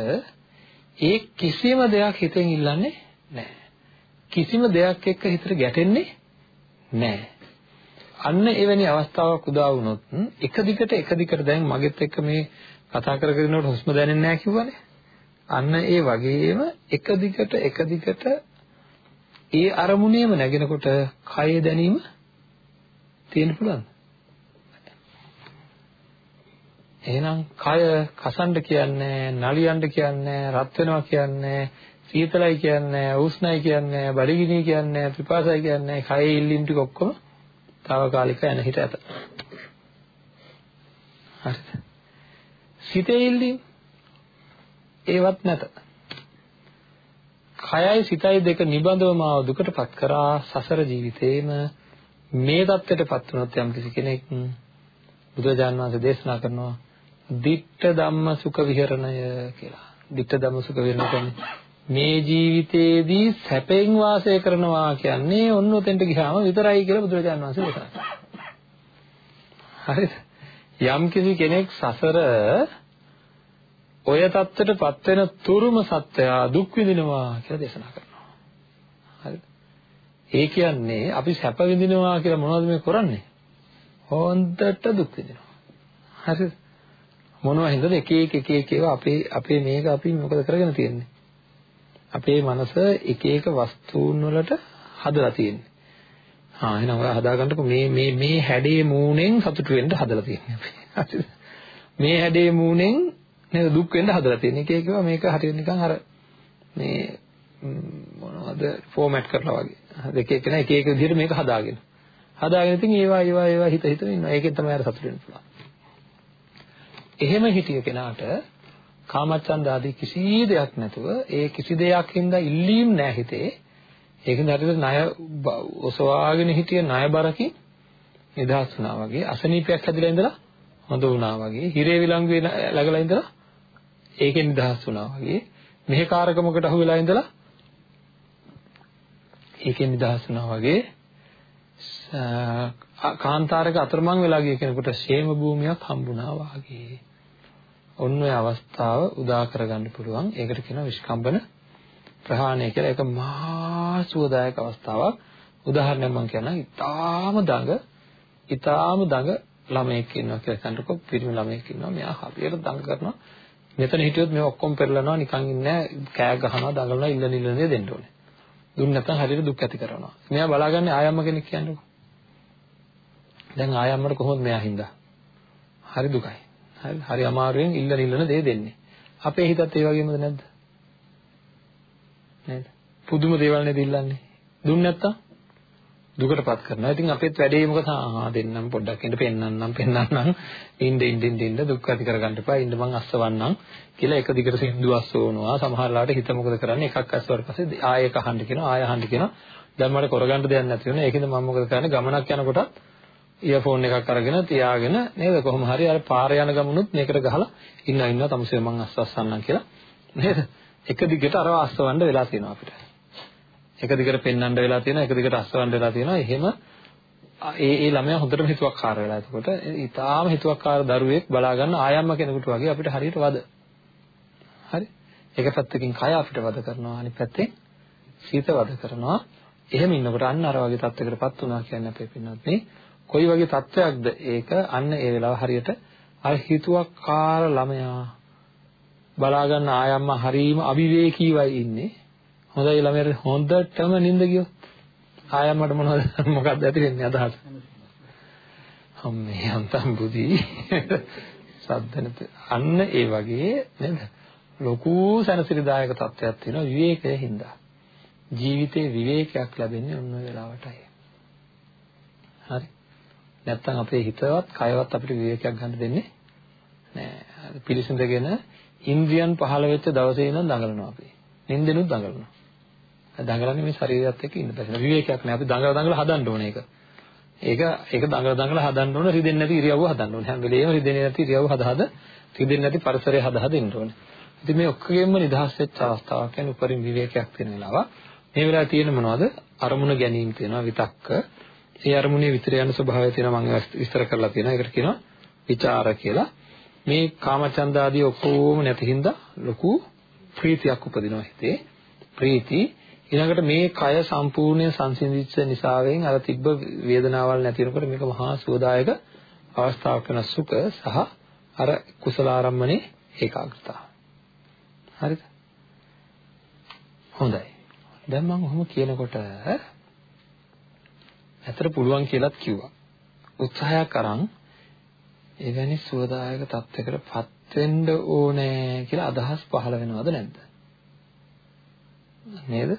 ඒ කිසිම දෙයක් හිතෙන් ඉල්ලන්නේ නැහැ. කිසිම දෙයක් එක්ක හිතට ගැටෙන්නේ නැහැ. අන්න එවැනි අවස්ථාවක් උදා වුණොත් එක දිගට එක දිගට දැන් මගෙත් එක්ක මේ කතා කරගෙන ඉන්නකොට හුස්ම දැනෙන්නේ නැහැ කිව්වනේ. අන්න ඒ වගේම එක දිගට එක දිගට ඒ අරමුණේම නැගෙනකොට කය දැනීම තියෙන්න පුළුවන්ද? එහෙනම් කය කසන්න කියන්නේ නලියන්න කියන්නේ රත් වෙනවා කියන්නේ සීතලයි කියන්නේ උෂ්ණයි කියන්නේ බඩගිනි කියන්නේ පිපාසයි කියන්නේ කයේ ඉල්ලීම් ටික ඔක්කොම తాවකාලික යන හිට ඇත. හරිද? සිතේ ඉල්ලීම් ඒවත් නැත. කයයි සිතයි දෙක නිබඳවම ආව දුකටපත් කරා සසර ජීවිතේම මේ தත්ත්වයටපත් වුණොත් යම් කිසි කෙනෙක් බුදුරජාණන් වහන්සේ දේශනා කරනවා ditta ධම්ම සුඛ විහරණය කියලා. ditta ධම්ම සුඛ විහරණය කියන්නේ මේ ජීවිතේදී සැපෙන් වාසය කරනවා කියන්නේ ඔන්න ඔතෙන්ට ගියාම විතරයි කියලා බුදුරජාණන් වහන්සේ දේශනා කළා. හරිද? යම් කිසි කෙනෙක් සසර ඔය தත්ත්වයටපත් වෙන තුරුම සත්‍යය දුක් විඳිනවා කියලා දේශනා කරනවා. හරිද? ඒ කියන්නේ අපි සැප විඳිනවා කියලා මොනවද මේ කරන්නේ? හොන්දට දුක් විඳිනවා. හරිද? මොනවා හින්දාද එක එක එක එක ඒවා අපේ අපේ මේක අපි මොකද කරගෙන තියෙන්නේ අපේ මනස එක එක වස්තුන් වලට හදලා තියෙන්නේ. හා එහෙනම් ඔයා හදාගන්නකො මේ මේ මේ හැඩේ මූණෙන් සතුටු වෙන්න හදලා තියෙන්නේ අපි. [laughs] මේ හැඩේ මූණෙන් නේද දුක් වෙන්න හදලා තියෙන්නේ. එක එක ඒවා මේක හරියට නිකන් අර මේ මොනවද ෆෝමැට් කරලා වගේ. එක එක කෙනා එක එක විදිහට මේක හදාගෙන. හදාගෙන ඉතින් ඒවා ඒවා ඒවා හිත හිත ඉන්නවා. ඒකෙන් තමයි අර සතුට වෙන්න පුළුවන්. එහෙම හිටිය කෙනාට කාමච්ඡන්ද ආදී කිසි දෙයක් නැතුව ඒ කිසි දෙයක් හින්දා ඉල්ලීම් නැහැ හිතේ. ඒකෙන් හරියට ණය ඔසවාගෙන හිටිය ණය බරකින් නිදහස් වුණා වගේ අසනීපයක් හැදිලා ඉඳලා හොඳ වුණා වගේ හිරේ විලංගුවේ läගලා ඉඳලා ඒකෙන් නිදහස් වුණා වගේ මෙහෙ කාරකමකට අහු වෙලා ඉඳලා ඒකෙන් නිදහස් වුණා වගේ කාන්තාරක අතරමං වෙලා ගිය කෙනෙකුට ෂේම භූමියක් හම්බුණා වාගේ. ඔන්න ඔය අවස්ථාව උදා කරගන්න පුළුවන්. ඒකට කියනවා විස්කම්බන ප්‍රහාණය කියලා. ඒක මහා සුවදායක අවස්ථාවක්. උදාහරණයක් මම කියන්නම්. ඊටාම දඟ, ඊටාම දඟ ළමයෙක් ඉන්නවා කියලා හිතන්නකෝ. පිරිමි ළමයෙක් ඉන්නවා. මෙයා හරියට දඟ කරනවා. මෙතන හිටියොත් මේ ඔක්කොම පෙරලනවා නිකන් ඉන්නේ කෑ ගහනවා දඟලනවා ඉල්ලන ඉල්ලන දේ දෙන්න ඕනේ. දුන්න නැත්නම් හරියට දුක් ඇති කරනවා. මෙයා බලාගන්නේ ආයම්ම කෙනෙක් කියන්නකෝ. දැන් ආයම්මට කොහොමද මෙයා හින්දා? හරි දුකයි. හරි හරි අමාරුවෙන් ඉල්ලන ඉල්ලන දේ දෙන්නේ. අපේ හිතත් ඒ වගේමද නැද්ද? නේද? පුදුම දේවල් නේද ඉල්ලන්නේ. දුන්නේ නැත්තම් දුකටපත් කරනවා. ඉතින් අපේත් වැඩේ මොකද? ආ දෙන්නම් පොඩ්ඩක් ඉඳ පෙන්නන්නම් පෙන්නන්නම් ඉන්න ඉන්න ඉන්න ඉන්න දුක් ඇති කරගන්න එපා. ඉන්න මං අස්සවන්නම් කියලා එක දිගට සින්දු අස්සවනවා. සමහර ලාට හිත මොකද කරන්නේ? එකක් අස්සවට පස්සේ ආයෙ එක අහන්න කියනවා. ආයෙ අහන්න කියනවා. දැන් මට කරගන්න දෙයක් නැති වෙනවා. ඒකෙන්ද මම මොකද කරන්නේ? ගමනක් යනකොට ඉයර්ෆෝන් එකක් අරගෙන තියාගෙන නේද? කොහොම හරි අර පාරේ යන ගමනුත් මේකට ගහලා ඉන්න ඉන්නවා තමුසේ මං අස්සස්සන්නම් කියලා. නේද? එක දිගට අරව අස්සවන්න වෙලා තියෙනවා අපිට. එක දිගට පෙන්වන්න වෙලා තියෙනවා එක දිගට අස්සවන්න වෙලා තියෙනවා. එහෙම ඒ ඒ ළමයා හොඳටම හිතුවක්කාර වෙලා එතකොට. ඊටාම හිතුවක්කාර දරුවෙක් බලා ගන්න ආයම්ම කෙනෙකුට වගේ අපිට හරියට වද. හරි? එක පැත්තකින් කය අපිට වද කරනවා අනිත් පැත්තෙන් සීත වද කරනවා. එහෙම ඉන්නකොට අන්න අර වගේ තත්යකටපත් වුණා කියන්නේ අපේ පින්නත් මේ කොයි වගේ තත්වයක්ද ඒක? අන්න ඒ වෙලාව හරියට අර හිතුවක්කාර ළමයා බලා ගන්න ආයම්ම හරීම අවිවේකීවයි ඉන්නේ. හොඳයි ළමයාට හොඳටම නිින්ද ගියොත් ආයම්මට මොනවද [laughs] මොකක්ද ඇති වෙන්නේ අදහස? අම්මේ අන්තම් බුදි. [laughs] සද්දනත අන්න ඒ වගේ නේද? ලොකු සැනසිරිදායක තත්ත්වයක් තියෙනවා විවේකයේ හින්දා. ජීවිතේ විවේකයක් ලැබෙන්නේ ඔන්න ඔය වෙලාවටයි. හරි. නැත්තම් අපේ හිතවත් කයවත් අපිට විවේකයක් ගන්න දෙන්නේ නෑ පිළිසිඳගෙන ඉන්ද්‍රියන් පහළ වෙච්ච දවසේ ඉඳන් දඟලනවා අපි නින්දෙනුත් දඟලනවා දඟලන්නේ මේ ශරීරයත් එක්ක ඉන්න බැහැ. විවේකයක් නෑ. අපි දඟල දඟල හදන්න ඕනේ ඒක. ඒක ඒක දඟල දඟල හදන්න ඕනේ. රිදෙන්නේ නැති ඉරියව්ව හදන්න ඕනේ. හැම වෙලේම රිදෙන්නේ නැති ඉරියව්ව හද හද රිදෙන්නේ නැති පරිසරය හද හද ඉන්න ඕනේ. ඉතින් මේ ඔක්කොගෙම නිදහස් වෙච්ච අවස්ථාවක් කියන්නේ උපරිම විවේකයක් තියෙන වෙලාව. මේ වෙලාවේ තියෙන මොනවද? අරමුණ ගැනීම තියෙනවා විතක්ක. ඒ අරමුණේ විතර යන ස්වභාවය තියෙනවා මම විස්තර කරලා තියෙනවා. ඒකට කියනවා විචාර කියලා. මේ කාමචන්ද ආදී ඔක්කොම නැති හින්දා ලොකු ප්‍රීතියක් උපදිනවා හිතේ. ප්‍රීති ඊළඟට මේ කය සම්පූර්ණයෙන් සංසිඳිච්ච නිසාවෙන් අර තිබ්බ වේදනාවල් නැති වෙනකොට මේක මහා සුවදායක අවස්ථාවක් වෙන සුඛ සහ අර කුසල ආරම්මනේ ඒකාග්‍රතාව. හරිද? හොඳයි. දැන් මම ඔහොම කියනකොට ඇතර පුළුවන් කියලාත් කිව්වා. උත්සාහයක් අරන් එවැනි සුවදායක තත්යකටපත් වෙන්න ඕනේ කියලා අදහස් පහළ වෙනවද නැද්ද? නේද?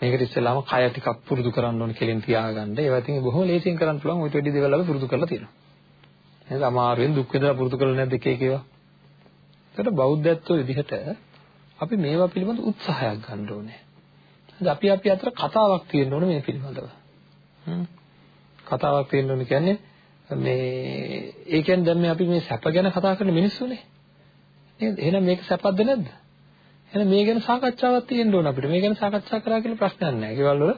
මේකට ඉස්සෙල්ලාම කය ටිකක් පුරුදු කරන්න ඕනේ කෙලින් තියාගන්න. ඒවා ඉතින් බොහොම ලේසියෙන් කරන්න පුළුවන්. ඔය ටෙඩි දේවල් අපි පුරුදු කරලා තියෙනවා. නේද? අමාරුවෙන් දුක් වේදනා පුරුදු කරලා නැද්ද එක එක ඒවා? ඒකට බෞද්ධත්වයේ විදිහට අපි මේවා පිළිබඳ උත්සාහයක් ගන්න ඕනේ. අපි අපි අතර කතාවක් තියෙන්න ඕනේ මේ පිළිබඳව. කතාවක් තියෙන්න ඕනේ කියන්නේ මේ ඒ කියන්නේ දැන් මේ අපි මේ සැප ගැන කතා කරන මිනිස්සුනේ. නේද? එහෙනම් මේක සැපද නැද්ද? එහෙනම් මේ ගැන සාකච්ඡාවක් තියෙන්න ඕන අපිට. මේ ගැන සාකච්ඡා කරා කියලා ප්‍රශ්නයක් නැහැ. ඒකවල වල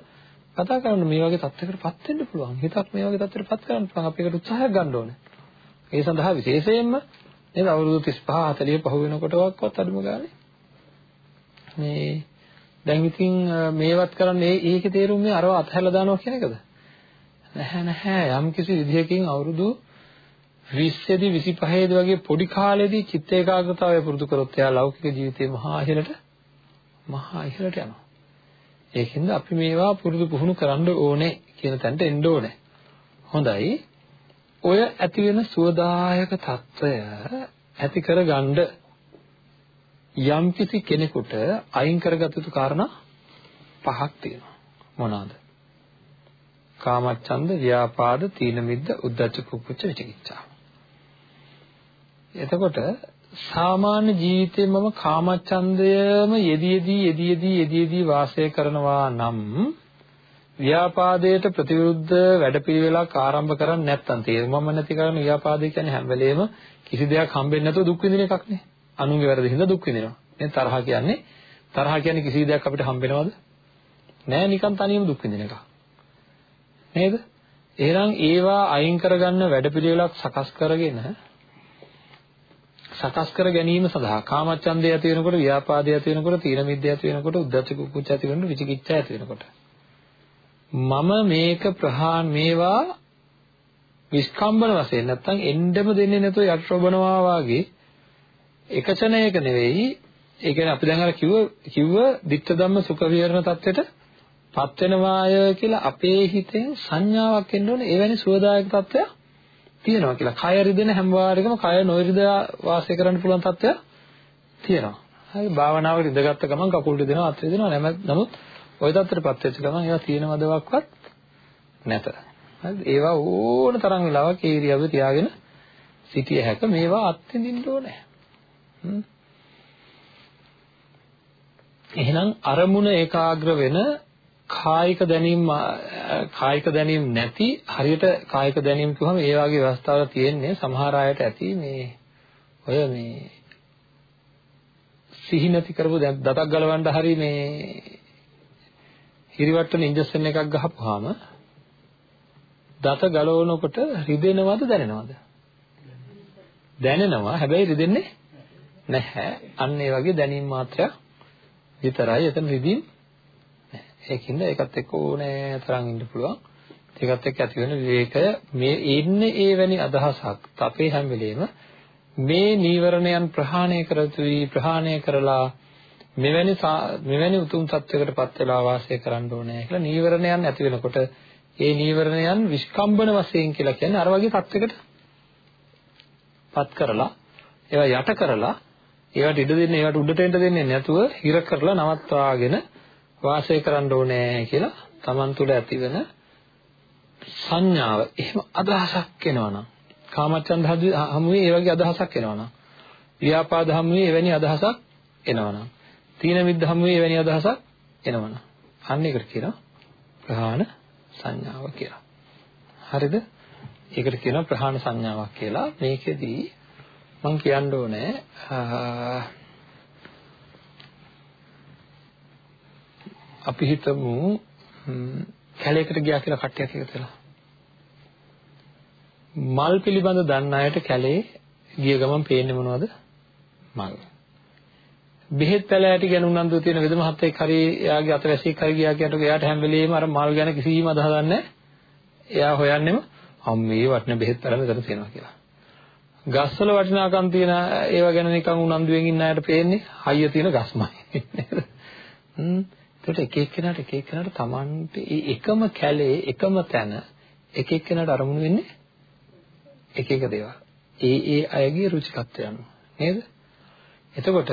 කතා කරන්න මේ වගේ තත්යකටපත් වෙන්න පුළුවන්. හිතක් මේ වගේ තත්යකටපත් කරන්න පුළුවන්. අපි ඒකට උත්සාහයක් ගන්න ඕනේ. ඒ සඳහා විශේෂයෙන්ම නේද අවුරුදු 35 40 පහ වෙනකොටවත් අඩුම ගානේ මේ දැන් ඉතින් මේවත් කරන්නේ ඒකේ තේරුම මේ අරව අතහැරලා දානවා කියන එකද? නැහැ නැහැ යම් කිසි විදිහකින් අවුරුදු 20 දී 25 දී වගේ පොඩි කාලෙදී චිත්ත ඒකාග්‍රතාවය පුරුදු කරොත් එයා ලෞකික ජීවිතේ මහා ඉහළට මහා ඉහළට යනවා. ඒකින්ද අපි මේවා පුරුදු පුහුණු කරන්න ඕනේ කියන තැනට එන්න ඕනේ. හොඳයි. ඔය ඇති වෙන සුවදායක తত্ত্বය ඇති කරගන්න යම්කිසි කෙනෙකුට අයින් කරගත යුතු කාරණා පහක් තියෙනවා. මොනවාද? කාමච්ඡන්ද, ව්‍යාපාද, තීන මිද්ද, උද්ධච්ච කුක්කුච්ච විචිකිච්ඡා. එතකොට සාමාන්‍ය ජීවිතේ මම කාමච්ඡන්දයම යෙදීදී යෙදීදී යෙදීදී වාසය කරනවා නම් ව්‍යාපාදයට ප්‍රතිවිරුද්ධ වැඩපිළිවෙලක් ආරම්භ කරන්නේ නැත්නම් තේරුමම නැති කරන ව්‍යාපාදය කියන්නේ හැම වෙලේම කිසි දෙයක් හම්බෙන්නේ නැතුව දුක් විඳින එකක් නේ. අනුන්ගේ වැරදි හින්දා දුක් විඳිනවා. මේ තරහ කියන්නේ තරහ කියන්නේ කිසි දෙයක් අපිට හම්බෙනවද? නෑ නිකන් තනියම දුක් විඳින එකක්. නේද? එහෙනම් ඒවා අයින් කරගන්න වැඩපිළිවෙලක් සකස් කරගෙන සකස් කර ගැනීම සඳහා කාමච්ඡන්දය ඇති වෙනකොට ව්‍යාපාදය ඇති වෙනකොට තීන මිද්‍ය ඇති වෙනකොට උද්ධච්ච කුක්කුච්ච ඇති වෙනකොට විචිකිච්ඡා ඇති වෙනකොට මම මේක ප්‍රහාණ මේවා විස්කම්බන වශයෙන් නැත්තම් එන්නම දෙන්නේ නැතුව යට්‍රොබනවා වාගේ එකචනයක නෙවෙයි ඒ කියන්නේ අපි දැන් අර කිව්ව කිව්ව ditta ධම්ම සුඛ විහරණ தත්වෙට පත් වෙනවාය කියලා අපේ හිතේ සංඥාවක් එන්න ඕනේ. එවැනි සුවදායක තත්ත්වයක් තියෙනවා කියලා. කය රිදෙන හැම වාරයකම කය නොරිද වාසය කරන්න පුළුවන් තත්ත්වයක් තියෙනවා. හරි භාවනාව රිදගත්ත ගමන් කකුල් රිදෙනවා, අත් රිදෙනවා. නමුත් ওই තත්ත්වයටපත් වෙච්ච ගමන් ඒවා තියෙනවදවක්වත් නැත. හරිද? ඒවා ඕන තරම් වෙලාවක් ඒ ඉරියව්ව තියාගෙන සිටිය හැක මේවා අත්විඳින්න ඕනේ. එහෙනම් අරමුණ ඒකාග්‍ර වෙන කායික දැනීම් කායික දැනීම් නැති හරියට කායික දැනීම් කිව්වම ඒ වගේ අවස්ථාවල තියෙන්නේ සමහර අයට ඇති මේ ඔය මේ සිහි නැති කරපු දතක් ගලවන්න හරි මේ හිරිවට්ටන ඉන්ජෙක්ෂන් එකක් ගහපුවාම දත ගලවනකොට රිදෙනවද දැනෙනවද? දැනෙනවා. හැබැයි රිදෙන්නේ නැහැ. අන්න ඒ වගේ දැනීම් මාත්‍රයක් විතරයි. එතන රිදීම් ඒකින්ද ඒකත් එක්ක ඕනෑ තරම් ඉන්න පුළුවන්. ඒකත් එක්ක ඇති වෙන විවේකය මේ ඉන්නේ ඒ වැනි අදහසක්. අපේ හැම වෙලේම මේ නීවරණයන් ප්‍රහාණය කරතුයි ප්‍රහාණය කරලා මෙවැනි මෙවැනි උතුම් තත්වයකටපත් වෙලා වාසය කරන්න ඕනේ කියලා නීවරණයන් ඇති වෙනකොට ඒ නීවරණයන් විස්කම්බන වශයෙන් කියලා කියන්නේ අර වගේ තත්වයකට පත් කරලා ඒවා යට කරලා ඒවට ඉඩ දෙන්නේ ඒවට උඩට එන්න දෙන්නේ නැතුව හිර කරලා නවත්වාගෙන වාසය කරන්න ඕනේ කියලා Taman තුල ඇතිවෙන සංඥාව එහෙම අදහසක් එනවනම් කාමච්ඡන්ද හමුවේ ඒ වගේ අදහසක් එනවනම් ව්‍යාපාද හමුවේ එවැනි අදහසක් එනවනම් තීන මිද්ද හමුවේ එවැනි අදහසක් එනවනම් අන්න ඒකට කියනවා ප්‍රහාණ සංඥාව කියලා. හරිද? ඒකට කියනවා ප්‍රහාණ සංඥාවක් කියලා. මේකෙදී මම කියන්න ඕනේ අපි හිතමු කැලේකට ගියා කියලා කට්ටියක් එකතු වෙලා. මල් පිළිබඳ දන්න අයට කැලේ ගිය ගමන් පේන්නේ මොනවද? මල්. බෙහෙත් පැලෑටි ගැන උනන්දුව තියෙන වෙද මහත්තයෙක් හරි එයාගේ අතවැසියෙක් හරි ගියා කියනකොට එයාට හැම වෙලෙම අර මල් ගැන කිසිම අදහසක් නැහැ. එයා හොයන්නෙම අම්මේ වටින බෙහෙත් පැල මෙතන තියෙනවා කියලා. ගස්වල වටිනාකම් තියෙන ඒවා ගැන නිකන් උනන්දුවෙන් ඉන්න අයට පේන්නේ හයිය තියෙන ගස්මයි. [laughs] නේද? හ්ම් ඒකට එක එක්කෙනාට එක එක්කෙනාට Tamante එකම කැලේ එකම තැන එක එක්කෙනාට අරමුණු වෙන්නේ එක එක දේවල්. ඒ ඒ අයගේ රුචිකත්වය අනුව නේද? එතකොට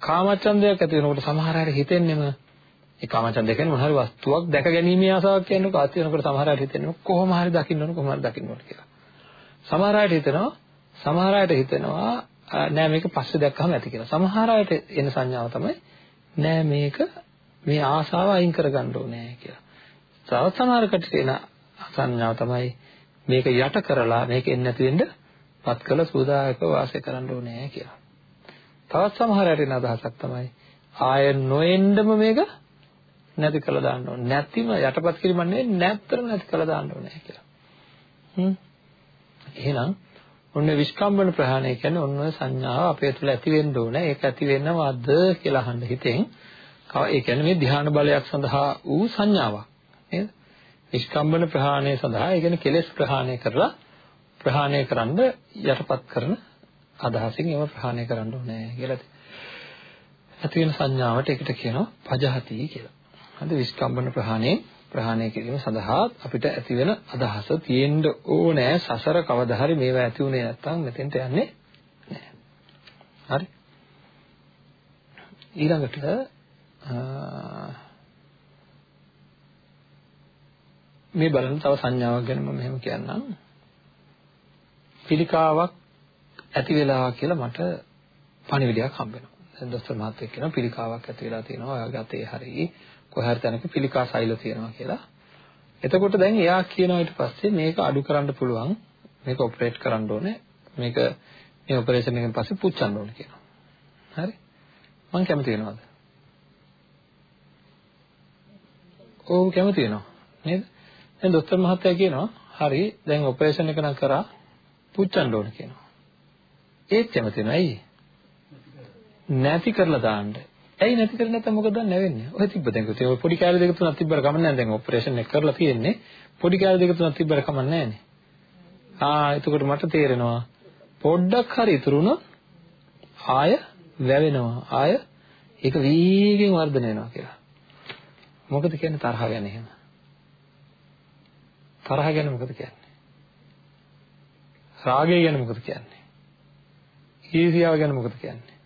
කාමචන්දයක් ඇති වෙනකොට සමහර අය හිතෙන්නෙම ඒ කාමචන්දය කියන්නේ මොන හරි වස්තුවක් දැක ගැනීමේ ආසාවක් කියන්නේ කාත් වෙනකොට සමහර අය හිතෙන්නේ කොහොම හරි දකින්න ඕන කොහොම හරි දකින්න ඕන කියලා. සමහර අයට හිතෙනවා සමහර අයට හිතෙනවා නෑ මේක පස්සේ දැක්කම ඇති කියලා. සමහර අයට එන සංඥාව තමයි නෑ මේක මේ ආසාව අයින් කරගන්න ඕනේ කියලා. තවත් සමහරකට එන සංඥාව තමයි මේක යට කරලා මේක එන්නේ නැති වෙන්න පත් කළ සූදායක වාසය කරන්න ඕනේ කියලා. තවත් සමහරකට එන අදහසක් තමයි ආය නොඑන්නම මේක නැති කළා දාන්න ඕනේ. නැතිම යටපත් කිරීම නෙවෙයි නැත්තර නැති කළා දාන්න ඕනේ කියලා. හ්ම්. එහෙනම් ඔන්න විස්කම්බන ප්‍රහාණය කියන්නේ ඔන්න ඔය සංඥාව අපේ තුල ඇති වෙන්න ඕනේ. ඒක ඇති වෙනවද කියලා අහන්න හිතෙන් ඒ කියන්නේ මේ ධ්‍යාන බලයක් සඳහා වූ සංඥාවක් නේද? නිෂ්කම්බන ප්‍රහාණය සඳහා ඒ කියන්නේ කෙලෙස් ප්‍රහාණය කරලා ප්‍රහාණය කරන්න යටපත් කරන අදහසින් ඒව ප්‍රහාණය කරන්න ඕනේ කියලා. ඇති වෙන සංඥාවට ඒකට කියනවා පජහති කියලා. හරිද? විස්කම්බන ප්‍රහාණය ප්‍රහාණය කිරීම සඳහා අපිට ඇති වෙන අදහස තියෙන්න ඕනේ සසර කවදා හරි මේවා ඇති උනේ නැත්නම් මෙතෙන්ට යන්නේ නැහැ. හරි? ඊළඟට මේ බලන්න තව සංඥාවක් ගැන මම මෙහෙම කියන්නම්. පිළිකාවක් ඇති වෙලා කියලා මට පණිවිඩයක් හම්බ වෙනවා. දැන් දොස්තර මහත්තයෙක් කියනවා පිළිකාවක් ඇති වෙලා තියෙනවා. ඔයාගේ අතේ හරියි කොහේ හරි තැනක පිළිකා සෛල තියෙනවා කියලා. එතකොට දැන් එයා කියනවා ඊට පස්සේ මේක අඩු කරන්න පුළුවන්. මේක ඔපරේට් කරන්න ඕනේ. මේක මේ ඔපරේෂන් එකෙන් පස්සේ පුච්චන්න ඕනේ කියනවා. හරි? මම කැමති වෙනවද? ඔව් කැමති වෙනවා. නේද? දැන් දොස්තර මහත්තයා කියනවා හරි දැන් ඔපරේෂන් එක නම් කරා පුච්චන්න ඕනේ කියනවා. ඒත් කැමති වෙනවා. ඇයි? නැති කරලා දාන්න. ඇයි නැති කරන්නේ නැත්නම් මොකද දැන් නැවෙන්නේ? ඔය තිබ්බ දැන් ඔය පොඩි කැලේ දෙක තුනක් තිබ්බර කමක් නැහැ දැන් ඔපරේෂන් එක කරලා තියෙන්නේ. පොඩි කැලේ දෙක තුනක් තිබ්බර කමක් නැහැනේ. ආ එතකොට මට තේරෙනවා පොඩ්ඩක් හරි ඉතුරු වුණොත් ආය වැවෙනවා. ආය ඒක වීගෙන් වර්ධනය වෙනවා කියලා. මොකද කියන්නේ තරහ ගැන එහෙම? තරහ ගැන මොකද කියන්නේ? රාගය ගැන මොකද කියන්නේ? ඊර්ෂ්‍යාව ගැන මොකද කියන්නේ?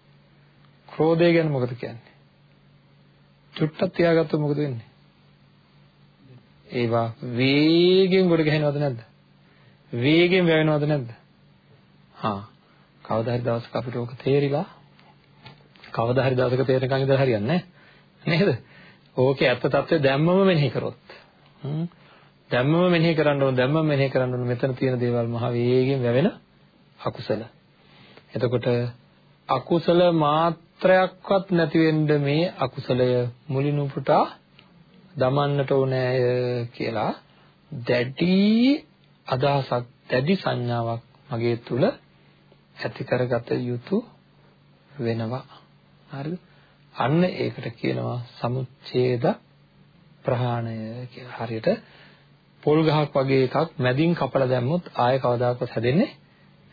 ක්‍රෝධය ගැන මොකද කියන්නේ? චුට්ටක් තියාගත්තොත් මොකද වෙන්නේ? ඒවා වේගෙන් ගොඩ ගහනවද නැද්ද? වේගෙන් වැවෙනවද නැද්ද? හා කවදා හරි දවසක අපිට ඕක තේරිලා කවදා හරි දවසක තේරෙනකන් ඉඳලා හරියන්නේ නැහැ නේද? ඕකේ ඇත්ත తත්වය දැම්මම මෙනෙහි කරොත්. දැම්මම මෙනෙහි කරන්න ඕන දැම්මම මෙනෙහි කරන්න ඕන මෙතන තියෙන දේවල් මහ වේගෙන් වැවෙන අකුසල. එතකොට අකුසල මාත්‍රයක්වත් නැති වෙන්න මේ අකුසලය මුලින් උපුටා දමන්නට ඕනෑය කියලා දැඩි අදහසක් දැඩි සංඥාවක් මගේ තුල ඇති කරගත යුතු වෙනවා. හරිද? අන්න ඒකට කියනවා සමුච්ඡේද ප්‍රහාණය කියලා. හරියට පොල් ගහක් වගේ එකක් මැදින් කපලා දැම්මොත් ආයෙ කවදාකවත් හැදෙන්නේ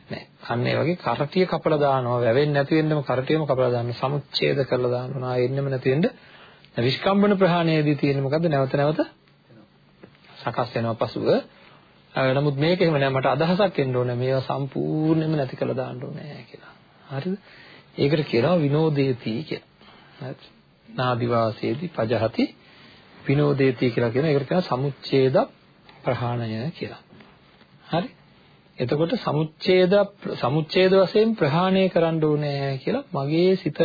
නැහැ. අන්න ඒ වගේ කරටිය කපලා දානවා. වැවෙන්නේ නැති වෙන්නම කරටියම කපලා දානවා. සමුච්ඡේද කරලා දානවා. ආයෙ එන්නෙම නැති වෙන්න විස්කම්බන ප්‍රහාණයේදී තියෙන්නේ මොකද්ද? නැවත නැවත සකස් වෙනවා පසුව. නමුත් මේක එහෙම නෑ මට අදහසක් එන්න ඕනේ මේවා සම්පූර්ණයෙන්ම නැති කරලා දාන්න ඕනේ කියලා. හරිද? ඒකට කියනවා විනෝදේති කියලා. හරි. නාදිවාසයේදී පජහති විනෝදේති කියලා කියන ඒකට කියනවා සමුච්ඡේද ප්‍රහාණය කියලා. හරි. එතකොට සමුච්ඡේද සමුච්ඡේද වශයෙන් ප්‍රහාණය කරන්න ඕනේ කියලා මගේ සිතට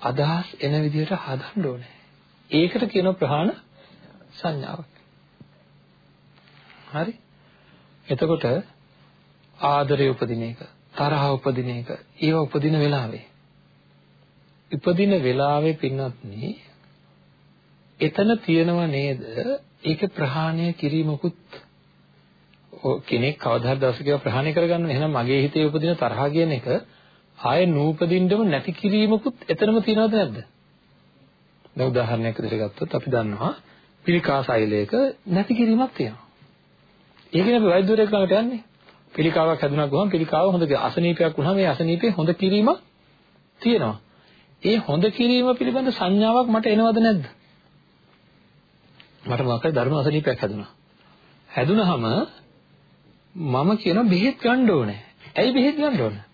අදහස් එන විදිහට හදන්න ඕනේ. ඒකට කියනවා ප්‍රහාණ සංඥාවක්. හරි. එතකොට ආදරය උපදින එක, තරහ උපදින එක, ඒව උපදින වෙලාවේ. උපදින වෙලාවේ පින්වත්නි එතන තියෙනව නේද ඒක ප්‍රහාණය කිරීමකුත් කෙනෙක් කවදා හරි දවසක ප්‍රහාණය කරගන්න එහෙනම් මගේ හිතේ උපදින තරහ කියන එක ආයේ නූපදින්නම නැති කිරීමකුත් එතනම තියනවද නැද්ද? දැන් උදාහරණයක් විදිහට ගත්තොත් අපි දන්නවා පිළිකා සෛලයක නැති කිරීමක් තියෙනවා. ඒකනේ අපි වෛද්‍යවරයෙක් ළඟට යන්නේ. පිළිකාවක් හැදුණා ගමන් පිළිකාව හොඳ අසනීපයක් වුණාම ඒ අසනීපේ හොඳ කිරීමක් තියෙනවා. ඒ හොඳ කිරීම පිළිබඳ සංඥාවක් මට එනවද නැද්ද? මට මොකක්ද ධර්ම අසනීපයක් හැදුනා. හැදුනහම මම කියන බෙහෙත් ගන්න ඕනේ. ඇයි බෙහෙත් ගන්න ඕනේ?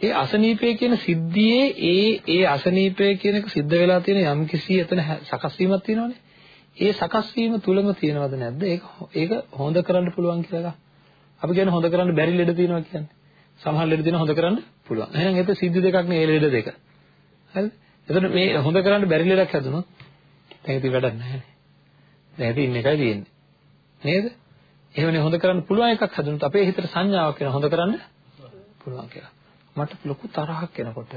ඒ අසනීපය කියන සිද්ධියේ ඒ ඒ අසනීපය කියන එක සිද්ධ වෙලා තියෙන යම් කිසි එතන සකස් වීමක් තියෙනවනේ. ඒ සකස් වීම තුලම තියෙනවද නැද්ද? ඒක ඒක හොඳ කරන්න පුළුවන් කියලා. අපි කියන්නේ හොඳ කරන්න බැරි ලෙඩ තියෙනවා කියන්නේ. සමහර ලෙඩ තියෙන හොඳ කරන්න පුළුවන්. එහෙනම් ඒක සිද්ධි දෙකක් නේ ඒ ලෙඩ දෙක. හරිද? එතකොට මේ හොඳ කරන්න බැරි ලෙඩක් හැදුනොත් දැන් ඉතින් වැඩක් නැහැ නේ. දැන් ඉතින් ඉන්න එකයි තියෙන්නේ. නේද? එහෙමනේ හොඳ කරන්න පුළුවන් එකක් හදුනොත් අපේ හිතට සංඥාවක් වෙනවා හොඳ කරන්න පුළුවන් කියලා. මට ලොකු තරහක් එනකොට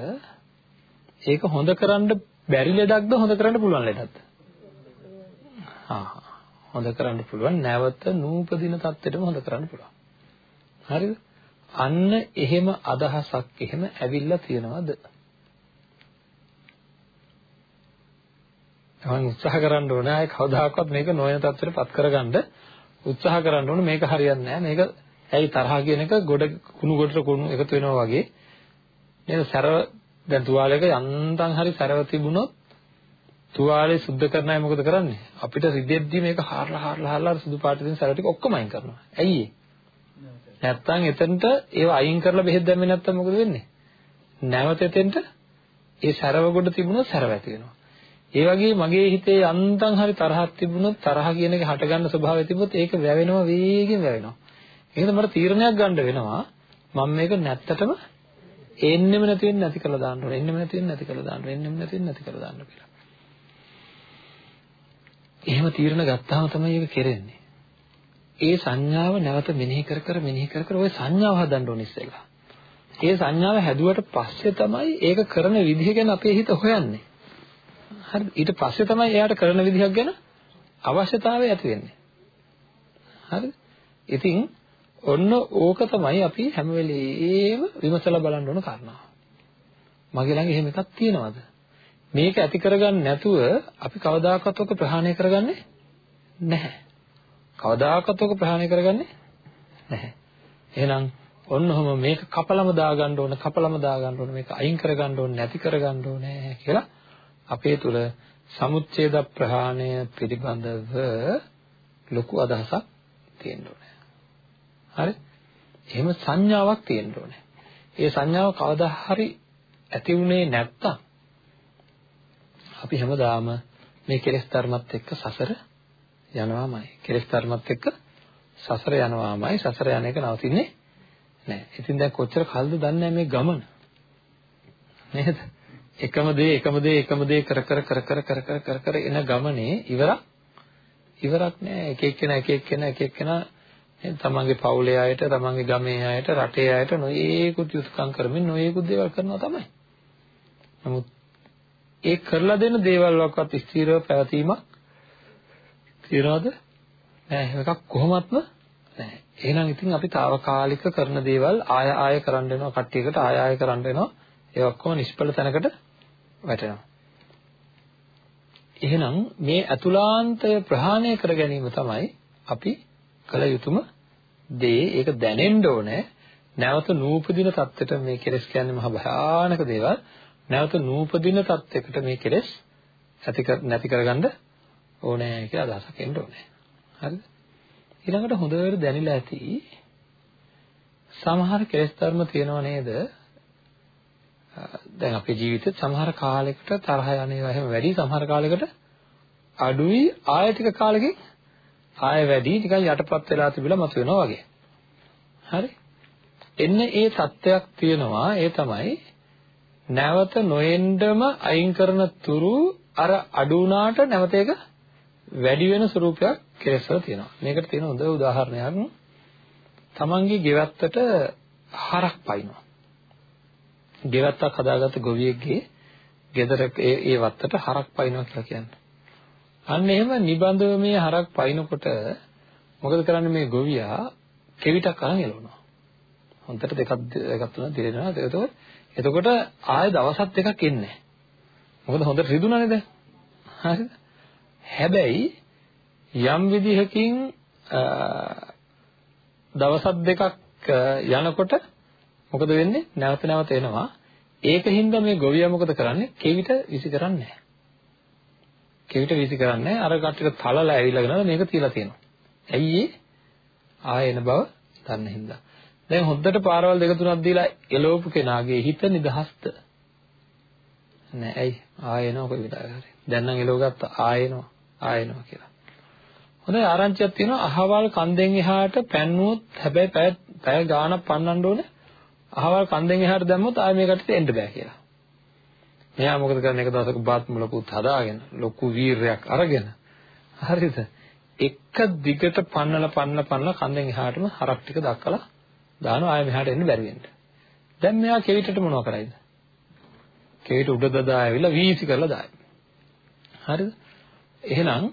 ඒක හොඳ කරන්න බැරි ලෙඩක්ද හොඳ කරන්න පුළුවන් ලෙඩක්ද? ආ හොඳ කරන්න පුළුවන් නැවත නූපදින තත්ත්වෙටම හොඳ කරන්න පුළුවන්. හරිද? අන්න එහෙම අදහසක් එහෙම ඇවිල්ලා තියෙනවද? මම උත්සාහ කරන්න ඕනේ. ආයේ කවදාකවත් මේක නොයන තත්ත්වයට පත් කරගන්න උත්සාහ කරන්න ඕනේ. මේක හරියන්නේ නැහැ. මේක ඇයි තරහා කියන එක ගොඩ කුණු ගොඩට කුණු එකතු වෙනවා වගේ. නේද? සැරව දැන් තුවාලයක යන්තම් හරි සැරව තිබුණොත් තුවාලේ සුද්ධ කරන අය මොකද කරන්නේ? අපිට රිදෙද්දි මේක හාරලා හාරලා හාරලා සුදු පාට තියෙන සැර ටික ඔක්කොම අයින් කරනවා. ඇයි නැත්තම් එතනට ඒව අයින් කරලා බෙහෙත් දැම්මේ නැත්තම් මොකද වෙන්නේ? නැවත එතෙන්ට ඒ සැරව ගොඩ තිබුණොත් සැරව ඇති වෙනවා. ඒ වගේ මගේ හිතේ යන්තම් හරි තරහක් තිබුණොත් තරහ කියන එක හටගන්න ස්වභාවය තිබුණොත් ඒක වැවෙනවා වේගෙන් වැවෙනවා. ඒකද මට තීරණයක් ගන්න වෙනවා මම මේක නැත්තටම එන්නෙම නැති වෙන්නේ නැති කරලා දාන්න ඕනේ. එන්නෙම නැති වෙන්නේ නැති කරලා දාන්න ඕනේ. එන්නෙම නැති වෙන්නේ නැති කරලා දාන්න කියලා. එහෙම තීරණ ගත්තාම තමයි ඒක කෙරෙන්නේ. ඒ සංඥාව නැවත මෙනෙහි කර කර මෙනෙහි කර කර ওই සංඥාව හදන්න ඕනේ ඉස්සෙල්ලා. ඒ සංඥාව හැදුවට පස්සේ තමයි ඒක කරන විදිහ ගැන අපේ හිත හොයන්නේ. හරිද? ඊට පස්සේ තමයි එයාට කරන විදිහක් ගැන අවශ්‍යතාවය ඇති වෙන්නේ. හරිද? ඉතින් ඔන්න ඕක තමයි අපි හැම වෙලේම විමසලා බලන්න ඕන කාරණාව. මගේ ළඟ එහෙම එකක් තියෙනවද? මේක ඇති කරගන්න නැතුව අපි කවදාකවත් ඔක ප්‍රහාණය කරගන්නේ නැහැ. කවදාකවත් ඔක ප්‍රහාණය කරගන්නේ නැහැ. එහෙනම් ඔන්න ඔහම මේක කපලම දාගන්න ඕන, කපලම දාගන්න ඕන, මේක අයින් කරගන්න ඕන, නැති කරගන්න ඕනේ කියලා අපේ තුල සමුච්ඡේද ප්‍රහාණය පිළිබඳව ලොකු අදහසක් තියෙන්න ඕනේ. හරි? එහෙම සංඥාවක් තියෙන්න ඕනේ. ඒ සංඥාව කවදා හරි ඇති වුණේ නැත්තම් අපි හැමදාම මේ කෙලෙස් ධර්මත් එක්ක සසර යනවාමයි. කෙලෙස් ධර්මත් එක්ක සසර යනවාමයි. සසර යන එක නවතින්නේ නැහැ. ඉතින් දැන් කොච්චර කල්ද දන්නේ මේ ගමන. නේද? එකම දේ එකම දේ එකම දේ කර කර කර කර කර කර කර කර එන ගමනේ ඉවරක් ඉවරක් නෑ. එක එක්කෙනා එක එක්කෙනා එක එක්කෙනා තමන්ගේ පවුලේ අයට, තමන්ගේ ගමේ අයට, රටේ අයට නොයේකුත් යුතුයකම් කරමින් නොයේකුත් දේවල් කරනවා තමයි. නමුත් ඒ කරලා දෙන දේවල් වලක්වත් ස්ථිරව පැවතීමක් තියනවද? නෑ එහෙම එකක් කොහොමත්ම නෑ. එහෙනම් ඉතින් අපි తాවකාලික කරන දේවල් ආය ආය කරන්න වෙනවා කට්ටියකට ආය ආය කරන්න වෙනවා. ඒ ඔක්කොම නිෂ්ඵල තැනකට වැටෙනවා. එහෙනම් මේ අතුලාන්තය ප්‍රහාණය කර ගැනීම තමයි අපි කළ යුතුම දේ. ඒක දැනෙන්න ඕනේ. නැවත නූපදින தත්ත්වයට මේ කෙලස් කියන්නේ මහ භයානක දේවල්. නැවත නූපදින තත්යකට මේ කෙලෙස් ඇති නැති කරගන්න ඕනේ කියලා අදහසක් එන්න ඕනේ. හරිද? ඊළඟට හොඳට දැනিলা ඇති සමහර කෙලෙස් ධර්ම තියෙනව නේද? දැන් අපේ ජීවිතේ සමහර කාලයකට තරහ යන ඒවා එහෙම වැඩි සමහර කාලයකට අඩුයි ආය ටික කාලෙකින් ආය වැඩි නිකන් යටපත් වෙලා තිබිලා මතුවෙනවා වගේ. හරි? එන්න ඒ தත්වයක් තියෙනවා ඒ තමයි නැවත නොඑන්නම අයින් කරන තුරු අර අඩු වුණාට නැවත ඒක වැඩි වෙන ස්වරූපයක් කෙලස් වල තියෙනවා. මේකට තියෙන හොඳ උදාහරණයක් තමන්ගේ ගෙවත්තට හරක් පයින්නවා. ගෙවත්තක් හදාගත්ත ගොවියෙක්ගේ ගෙදර ඒ ඒ වත්තට හරක් පයින්නවා කියලා කියන්නේ. අන්න එහෙම නිබඳව මේ හරක් පයින්නකොට මොකද කරන්නේ මේ ගොවියා කෙවිතක් අරන් එළවනවා. හොන්දට දෙකක් දෙකක් තුනක් දිරෙනවා. එතකොට එතකොට ආයෙ දවසක් දෙකක් එන්නේ නැහැ. මොකද හොඳට රිදුනනේ දැන්. හරිද? හැබැයි යම් විදිහකින් දවසක් දෙකක් යනකොට මොකද වෙන්නේ? නැවත නැවත එනවා. ඒකින්ද මේ ගොවියා මොකද කරන්නේ? කෙවිත විසි කරන්නේ නැහැ. කෙවිත විසි කරන්නේ අර කට්ටියට තලලා ඇවිල්ලාගෙන මේක තියලා තියෙනවා. ඇයි ඒ? ආයෙ එන බව දන්න හින්දා. දැන් හොද්දට පාරවල් දෙක තුනක් දීලා එලෝපු කෙනාගේ හිත නිදහස්ද? නෑ ඇයි ආයෙනවා කොයි විතරයි හරි. දැන් නම් එලෝ ගත්තා ආයෙනවා ආයෙනවා කියලා. හොඳයි ආරංචියක් තියෙනවා අහවල් කන්දෙන් එහාට පැන්නුවොත් හැබැයි පැය පැය ගාණක් පන්නන්න ඕනේ. අහවල් කන්දෙන් එහාට දැම්මොත් ආයෙ මේකට එන්න බෑ කියලා. මෙයා මොකද කරන්නේ එක දවසක බාත් මුලකුත් හදාගෙන ලොකු වීරයක් අරගෙන හරිද? එක දිගට පන්නලා පන්නලා පන්නලා කන්දෙන් එහාටම හරක් ටික දක්කලා දානවා ආයෙ මෙහාට එන්න බැරි වෙන්න. දැන් මෙයා කෙවිතට මොනව කරයිද? කෙවිත උඩ දදා ඇවිල්ලා වීසි කරලා දායි. හරිද? එහෙනම්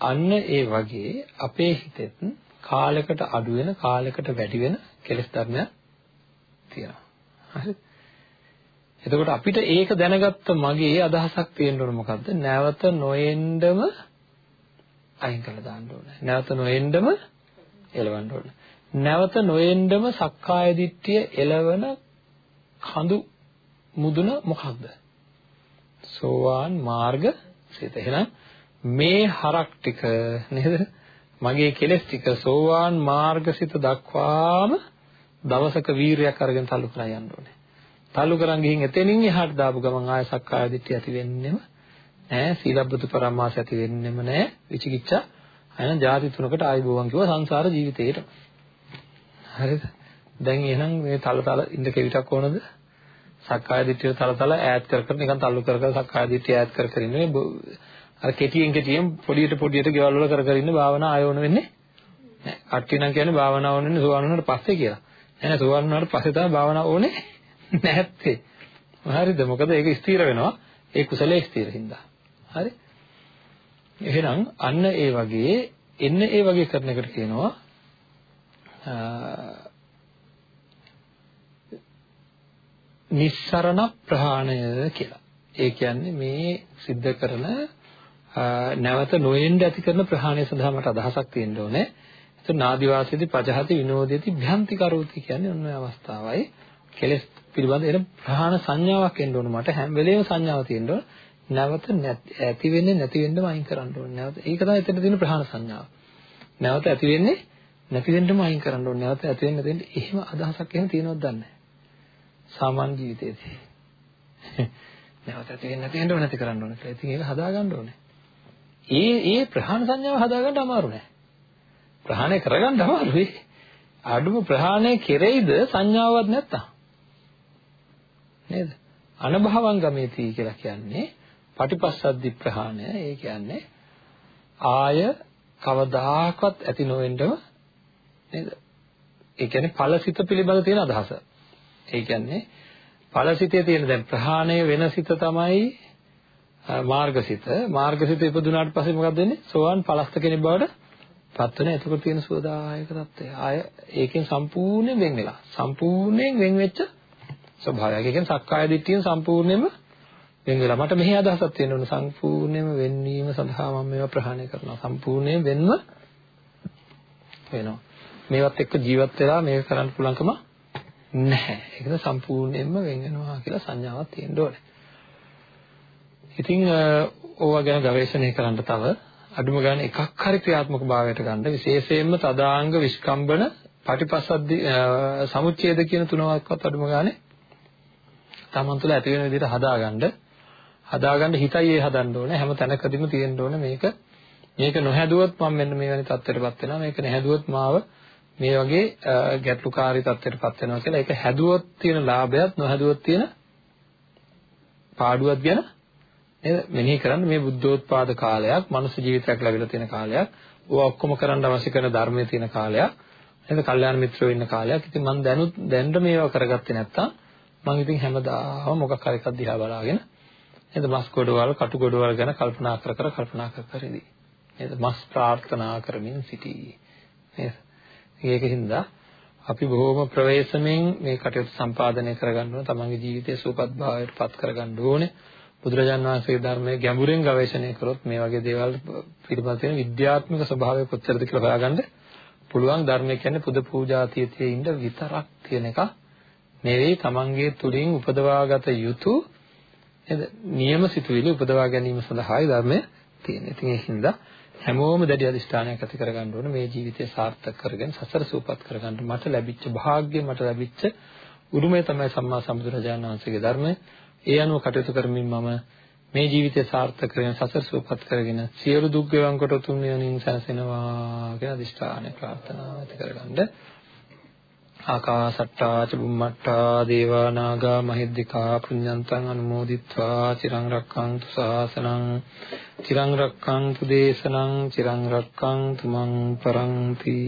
අන්න ඒ වගේ අපේ හිතෙත් කාලයකට අඩු වෙන කාලයකට වැඩි වෙන කෙලෙස් ධර්මයක් තියෙනවා. හරිද? එතකොට අපිට ඒක දැනගත්ත මගේ අදහසක් තියෙන්න ඕන මොකද්ද? නැවත නොඑන්නම අයින් කරලා දාන්න ඕනේ. නැවත නොඑන්නම එලවන්න ඕනේ. නැවත නොයෙන්නම සක්කාය දිට්ඨිය එළවන කඳු මුදුන මොකක්ද? සෝවාන් මාර්ග සිත. එහෙනම් මේ හරක් ටික නේද? මගේ කෙලෙස් ටික සෝවාන් මාර්ග සිත දක්වාම දවසක වීරයක් අරගෙන තල්ලු කරලා යන්න ඕනේ. තල්ලු කරන් ගිහින් එතනින් එහාට දාපු ගමන් ආය සක්කාය දිට්ඨිය ඇති වෙන්නෙම ඈ සීලබ්බත පරමාස ඇති වෙන්නෙම නැහැ. විචිකිච්ඡා එහෙනම් ಜಾති තුනකට ආයිබෝවන් කිව්වා සංසාර ජීවිතේට. හරිද? දැන් එහෙනම් මේ තල තල ඉන්න කෙවිතක් ඕනද? සක්කාය දිට්ඨිය තල තල ඈඩ් කර කර නිකන් තල්ලු කර කර සක්කාය දිට්ඨිය ඈඩ් කර කර ඉන්නේ අර කෙටියෙන් කෙටියෙන් පොඩියට පොඩියට ගෙවල් වල කර කර ඉන්න භාවනා ආයෝන වෙන්නේ නැහැ. කට්ටිය නම් කියන්නේ භාවනාව ඕනේ සෝවන් වුණාට පස්සේ කියලා. එහෙනම් සෝවන් වුණාට පස්සේ තමයි භාවනාව ඕනේ නැත්තේ. හරිද? මොකද ඒක ස්ථිර වෙනවා. ඒ කුසලයේ ස්ථිර හින්දා. හරි? එහෙනම් අන්න ඒ වගේ එන්න ඒ වගේ කරන එකට කියනවා නිස්සරණ ප්‍රහාණය කියලා. ඒ කියන්නේ මේ සිද්ධ කරන නැවත නොයෙන්න ඇති කරන ප්‍රහාණය සඳහා මට අදහසක් තියෙන්න ඕනේ. එතකොට නාදිවාසීදී පජහති විනෝදේති භ්‍යන්ති කරෝති කියන්නේ ඔන්න ඔය අවස්ථාවයි. කෙලස් පිළිබඳ එන ප්‍රහාණ සංඥාවක් එන්න ඕන මට හැම වෙලේම සංඥාවක් තියෙන්න ඕන. නැවත ඇති වෙන්නේ නැති වෙන්නම අයින් කරන්න ඕනේ. නැවත ඒක තමයි එතන තියෙන ප්‍රහාණ සංඥාව. නැවත ඇති වෙන්නේ නැති වෙන්නම අයින් කරන්න ඕනේ. නැවත ඇති වෙන්නේ නැති වෙන්නේ එහෙම අදහසක් එහෙම තියෙනවද දන්නේ නැහැ. සාමාන්‍ය ජීවිතයේදී. [laughs] නැවත ඇති වෙන්නේ නැති වෙන්නම නැති කරන්න ඕනේ කියලා. ඉතින් ඒක හදාගන්න ඕනේ. ඒ ඒ ප්‍රහාණ සංඥාව හදාගන්න අමාරු නෑ. ප්‍රහාණය කරගන්න අමාරුයි. අඩුම ප්‍රහාණය කෙරෙයිද සංඥාවක් නැත්තම්. නේද? අනභවං ගමේති කියලා කියන්නේ පටිපස්සද්දි ප්‍රහාණය ඒ කියන්නේ ආය කවදාකවත් ඇති නොවෙන්නම නේද? ඒ කියන්නේ ඵලසිත පිළිබඳ තියෙන අදහස. ඒ කියන්නේ ඵලසිතේ තියෙන දැන් ප්‍රහාණය වෙන සිත තමයි මාර්ගසිත. මාර්ගසිත ඉපදුනාට පස්සේ මොකක්ද වෙන්නේ? සෝවාන් ඵලස්ත කෙනෙක් බවට පත් වෙන. එතකොට තියෙන සෝදායක தත්ත්වය. ආය ඒකෙන් සම්පූර්ණයෙන් වෙන් වෙලා. සම්පූර්ණයෙන් වෙන් වෙච්ච ස්වභාවයක්. ඒ කියන්නේ සක්කාය දිට්ඨියෙන් සම්පූර්ණයෙන්ම වෙන් වෙලා මට මෙහි අදහසක් තියෙන්න ඕන සම්පූර්ණයෙන්ම වෙන්වීම සඳහා මම මේවා ප්‍රහාණය කරනවා සම්පූර්ණයෙන් වෙන්ව වෙනවා මේවත් එක්ක ජීවත් වෙලා මේක කරන්න පුළුවන්කම නැහැ ඒකද සම්පූර්ණයෙන්ම වෙන් වෙනවා කියලා සංඥාවක් තියෙන්න ඕනේ ඉතින් ඕවා ගැන ගවේෂණය කරන්න තව අඩුම ගන්න එකක් හරි ක්‍රියාත්මක භාවයට ගන්න. විශේෂයෙන්ම තදාංග විස්කම්බන පටිපස්සද්දි සමුච්ඡේද කියන තුනක්වත් අඩුම ගානේ තමන් තුළ ඇති වෙන විදිහට හදාගන්න. හදාගන්න හිතයි ඒ හදන්න ඕනේ. හැම තැනකදීම තියෙන්න ඕනේ මේක. මේක නොහැදුවොත් මම මෙන්න මේ වැනි තත්ත්වයකටපත් වෙනවා. මේක නැහැදුවොත් මාව මේ වගේ ගැටලුකාරී තත්ත්වයකටපත් වෙනවා කියලා. ඒක හැදුවොත් තියෙන ලාභයත් නොහැදුවොත් තියෙන පාඩුවක් ගැන නේද මෙනෙහි කරන්න මේ බුද්ධෝත්පාද කාලයක් මනුස්ස ජීවිතයක් ලැබිලා තියෙන කාලයක් ඕවා ඔක්කොම කරන්න අවශ්‍ය කරන ධර්මයේ තියෙන කාලයක් නේද කල්යාණ මිත්‍රයෝ ඉන්න කාලයක්. ඉතින් මම දැනුත් දැන්න මේවා කරගත්තේ නැත්තම් මම ඉතින් හැමදාම මොකක් හරි එකක් දිහා බලාගෙන නේද මස් ගොඩවල් කටු ගොඩවල් ගැන කල්පනා කර කර කල්පනා කර කර ඉදී නේද මස් ප්‍රාර්ථනා කරමින් සිටී. නේද? ඒකින්ද අපි බොහෝම ප්‍රවේශමෙන් මේ කටයුතු සම්පාදනය කරගන්න ඕන තමන්ගේ ජීවිතයේ සූපත් භාවයට පත් කරගන්න ඕනේ. බුදුරජාණන් වහන්සේගේ ධර්මයේ ගැඹුරින් ගවේෂණය කරොත් මේ වගේ දේවල් පිළිබඳ තියෙන විද්‍යාත්මක ස්වභාවය කොච්චරද කියලා හොයාගන්න පුළුවන් ධර්මය කියන්නේ පුද පූජාතියතියේ ඉඳ විතරක් තියෙන එක නෙවෙයි තමන්ගේ තුලින් උපදවාගත යුතු නේද? නියම සිතුවිලි උපදවා ගැනීම සඳහායි ධර්මය තියෙන්නේ. ඉතින් ඒ හින්දා හැමෝම දැඩි අධිෂ්ඨානයක් ඇති කරගන්න ඕනේ මේ ජීවිතය සාර්ථක කරගෙන සසර සූපත් කරගන්න මට ලැබිච්ච වාග්ය මට ලැබිච්ච උරුමය තමයි සම්මා සම්බුදුරජාණන් වහන්සේගේ ධර්මය. ඒ අනුව කටයුතු කරමින් මම මේ ජීවිතය සාර්ථක කරගෙන සසර සූපත් කරගෙන සියලු දුක් ගෙවන් කොට උතුම් නිවනින් සැනසෙනවා කියන අධිෂ්ඨානය ප්‍රාර්ථනා ඇති කරගන්න. ආකාසට්ටා ච බුම්මට්ටා දේවා නාග මහිද්దికා පුඤ්ඤන්තං අනුමෝදිත්වා චිරං රක්ඛන්තු ශාසනං චිරං රක්ඛන්තු දේශනං චිරං රක්ඛන්තු මං පරන්ති